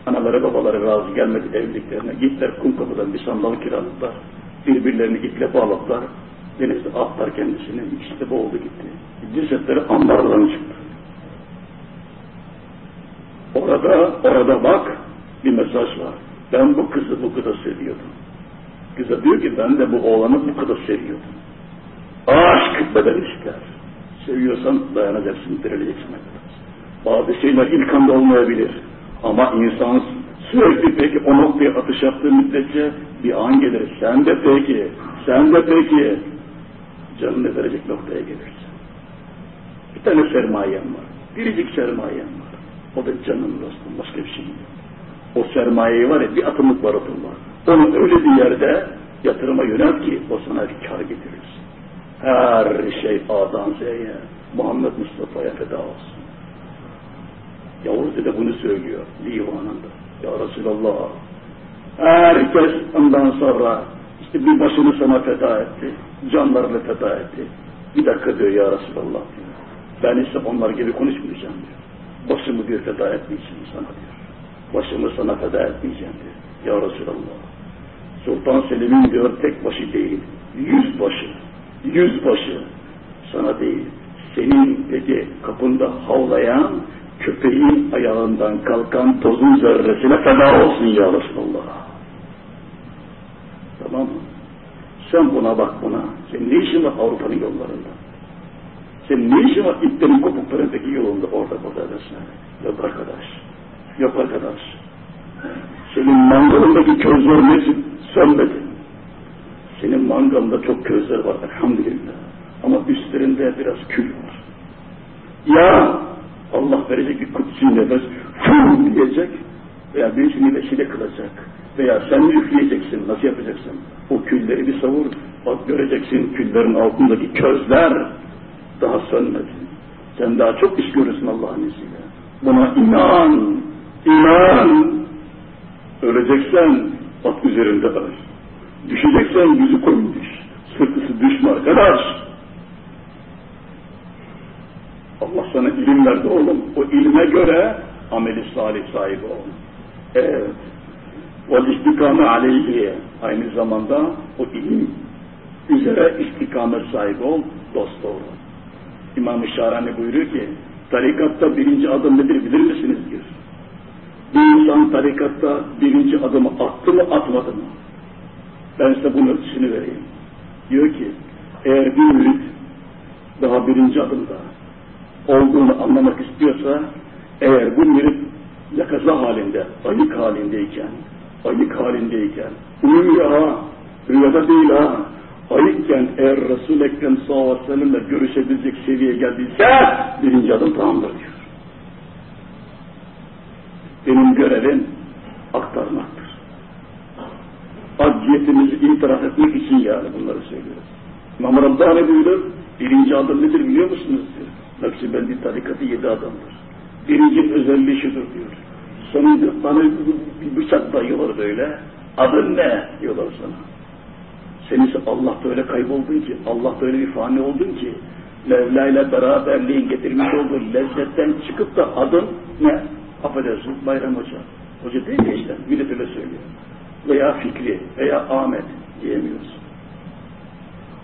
Anaları babaları razı gelmedi evliliklerine. Gittiler kum kapıdan bir sandal kiraladılar. Birbirlerini iple bağladılar. Denizde atlar kendisini. İkisi de boğuldu gitti. Cesetleri ambardan çıktı. Orada, orada bak bir mesaj var. Ben bu kızı bu kadar seviyordum. Kıza diyor ki ben de bu oğlanı bu kadar seviyordum. Aşk beden ister. Seviyorsan dayanacaksın, dirileceksin. Bazı şeyler ilk anda olmayabilir. Ama insan sürekli peki o noktaya atış yaptığı müddetçe bir an gelir. Sen de peki, sen de peki canını verecek noktaya gelirsin. Bir tane sermayem var. Biricik sermayem var. O da canın dostum. Başka bir şey yok. O sermayeyi var ya bir atımlık var. Onu öyle bir yerde yatırıma yönelt ki o sana bir kar getirir. Her şey A'dan Z'ye Muhammed Mustafa'ya feda olsun. Yavuz Dede bunu söylüyor divanında. Ya Resulallah herkes ondan sonra işte bir başını sana feda etti. Canlarını feda etti. Bir dakika diyor ya Resulallah diyor. Ben ise onlar gibi konuşmayacağım diyor. Başımı diyor feda etmeyeceğim sana diyor. Başımı sana feda etmeyeceğim diyor. Ya Resulallah. Sultan Selim'in diyor tek başı değil. Yüz başı. Yüz başı. Sana değil. Senin dedi kapında havlayan köpeğin ayağından kalkan tozun zerresine feda olsun ya Resulallah. Tamam mı? Sen buna bak buna. Sen ne işin var Avrupa'nın yollarında? Sen ne işin var iplerin kopuklarındaki yolunda orada burada vesaire? Yok arkadaş. Yok arkadaş. Senin mangalındaki közler nesi? Sönmedi. Senin mangalında çok közler var elhamdülillah. Ama üstlerinde biraz kül var. Ya Allah verecek bir kutsi nefes fum diyecek veya birisini vesile kılacak veya sen üfleyeceksin nasıl yapacaksın? O külleri bir savur bak göreceksin küllerin altındaki közler daha sönmedi. Sen daha çok iş görürsün Allah'ın izniyle. Buna inan, inan. Öleceksen at üzerinde öl. Düşeceksen yüzü koyun düş. Sırtısı düşme arkadaş. Allah sana ilim verdi oğlum. O ilme göre ameli salih sahibi ol. Evet. Ve istikame aleyhi. Aynı zamanda o ilim üzere istikamet sahibi ol, dost ol. İmam-ı Şarani buyuruyor ki, tarikatta birinci adım nedir bilir misiniz diyor. Bir insan tarikatta birinci adımı attı mı atmadı mı? Ben size bunun ölçüsünü vereyim. Diyor ki, eğer bir mürit daha birinci adımda olduğunu anlamak istiyorsa, eğer bu mürit yakaza halinde, ayık halindeyken, ayık halindeyken, uyumuyor ha, rüyada değil ha, ayıkken eğer Resul-i Ekrem sallallahu aleyhi ve görüşebilecek seviyeye geldiyse, birinci adım tamamdır diyor. Benim görevim aktarmaktır. Aciyetimizi itiraf etmek için yani bunları söylüyoruz. İmam Rabbani buyurur, birinci adım nedir biliyor musunuz diyor. Nakşibendi tarikatı yedi adamdır. Birinci özelliği şudur diyor. Sonunda bana bir bıçak dayıyorlar böyle. Adın ne? diyorlar sana. Sen ise Allah'ta öyle kayboldun ki, Allah'ta öyle bir fani oldun ki, Mevla ile beraberliğin getirmiş olduğu lezzetten çıkıp da adın ne? Affedersin Bayram Hoca. Hoca değil mi işte? Millet öyle söylüyor. Veya Fikri veya Ahmet diyemiyorsun.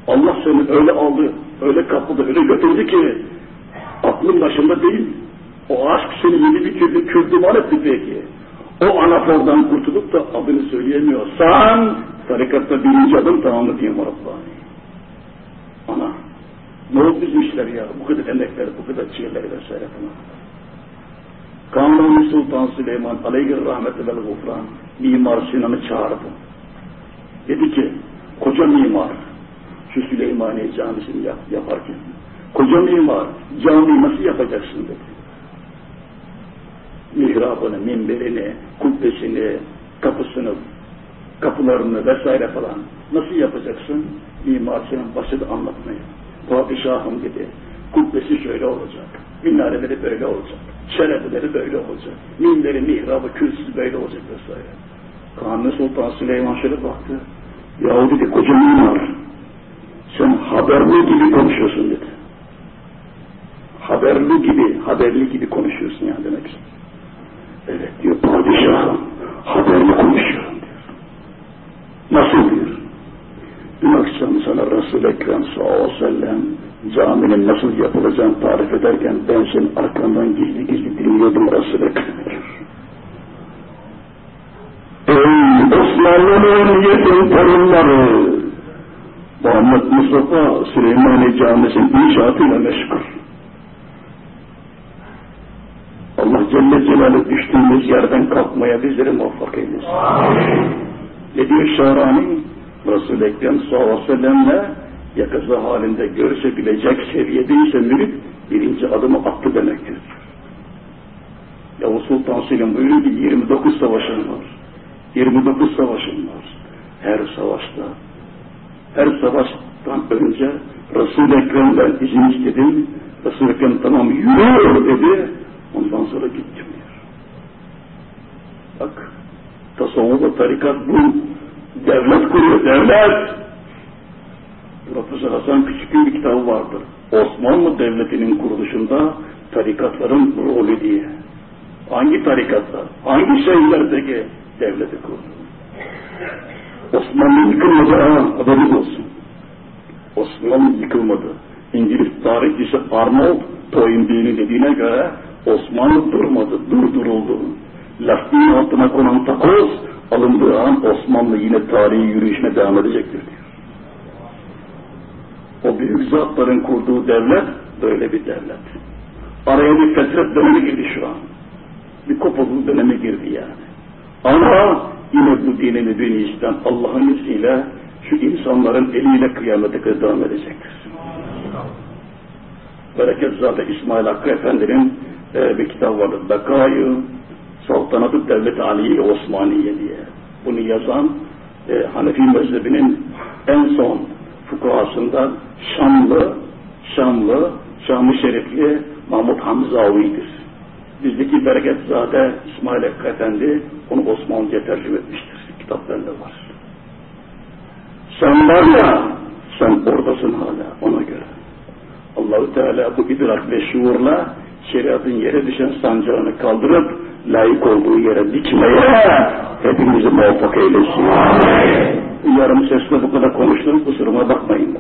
Allah seni öyle aldı, öyle kapladı, öyle götürdü ki aklın başında değil. O aşk seni yedi bitirdi, kürdüman etti peki. O anafordan kurtulup da adını söyleyemiyorsan tarikatta birinci adım tamamı diyeyim Rabbani. Ana. Ne oldu bizim işler ya? Bu kadar emekler, bu kadar çiğleri vesaire falan. Kanuni Sultan Süleyman aleyhi rahmetli vel gufran Mimar Sinan'ı çağırdı. Dedi ki, koca mimar, şu Süleymaniye camisini yap, yaparken, koca mimar, cami nasıl yapacaksın dedi. Mihrabını, minberini, kubbesini, kapısını, kapılarını vesaire falan nasıl yapacaksın? Mimar Sinan başladı anlatmaya. Padişahım dedi, kubbesi şöyle olacak, minareleri böyle olacak, şerefeleri böyle olacak, minberi, mihrabı, kürsüsü böyle olacak vesaire. Kanuni Sultan Süleyman şöyle baktı, yahu dedi koca mimar, sen haberli gibi konuşuyorsun dedi. Haberli gibi, haberli gibi konuşuyorsun yani demek için. Evet diyor padişahım, haberli konuşuyorum diyor. Nasıl diyor? Dün akşam sana Resul-i Ekrem sallallahu aleyhi ve sellem caminin nasıl yapılacağını tarif ederken ben senin arkandan gizli gizli dinliyordum diyor. Ey Osmanlı'nın yetim torunları! Muhammed Mustafa Süleymaniye Camisi'nin inşaatıyla meşgul. Allah Celle Celaluhu düştüğümüz yerden kalkmaya bizleri muvaffak eylesin. Ne diyor Şahrani? Resul-i Ekrem sallallahu aleyhi ve sellemle yakası halinde görüşebilecek seviyedeyse mürit birinci adımı attı demektir. Yavuz Sultan Selim buyuruyor ki 29 savaşın var. 29 savaşın var. Her savaşta her savaştan önce Resul-i Ekrem'den izin istedim. Resul-i Ekrem tamam yürü dedi. Ondan sonra gittim diyor. Bak, tasavvuf tarikat bu. Devlet kuruyor, devlet. Profesör Hasan Küçük'ün bir kitabı vardır. Osmanlı Devleti'nin kuruluşunda tarikatların rolü diye. Hangi tarikatlar, hangi şehirlerdeki devleti kurdu? Osmanlı yıkılmadı ha, haberiniz olsun. Osmanlı yıkılmadı. İngiliz tarihçisi Arnold Toynbee'nin dediğine göre Osmanlı durmadı, durduruldu. Lastiğin altına konan takoz alındığı an Osmanlı yine tarihi yürüyüşüne devam edecektir büyük zatların kurduğu devlet böyle bir devlet. Araya bir fetret dönemi girdi şu an. Bir kopukluk dönemi girdi yani. Ama yine bu dini mübinişten Allah'ın izniyle şu insanların eliyle kıyamete kadar devam edecektir. Bereketzade İsmail Hakkı Efendi'nin e, bir kitap vardır. Bekayı Saltanatı Devlet Aliye Osmaniye diye. Bunu yazan e, Hanefi mezhebinin en son fukahasından Şamlı, Şamlı, Şam-ı Şerifli Mahmud Hamzavi'dir. Bizdeki Bereketzade İsmail Hakkı Efendi onu Osmanlıca tercüme etmiştir. Kitap bende var. Sen var ya, sen oradasın hala ona göre. Allahu Teala bu idrak ve şuurla şeriatın yere düşen sancağını kaldırıp layık olduğu yere dikmeye hepimizi muvaffak eylesin yarım sesle bu kadar konuştum kusuruma bakmayın.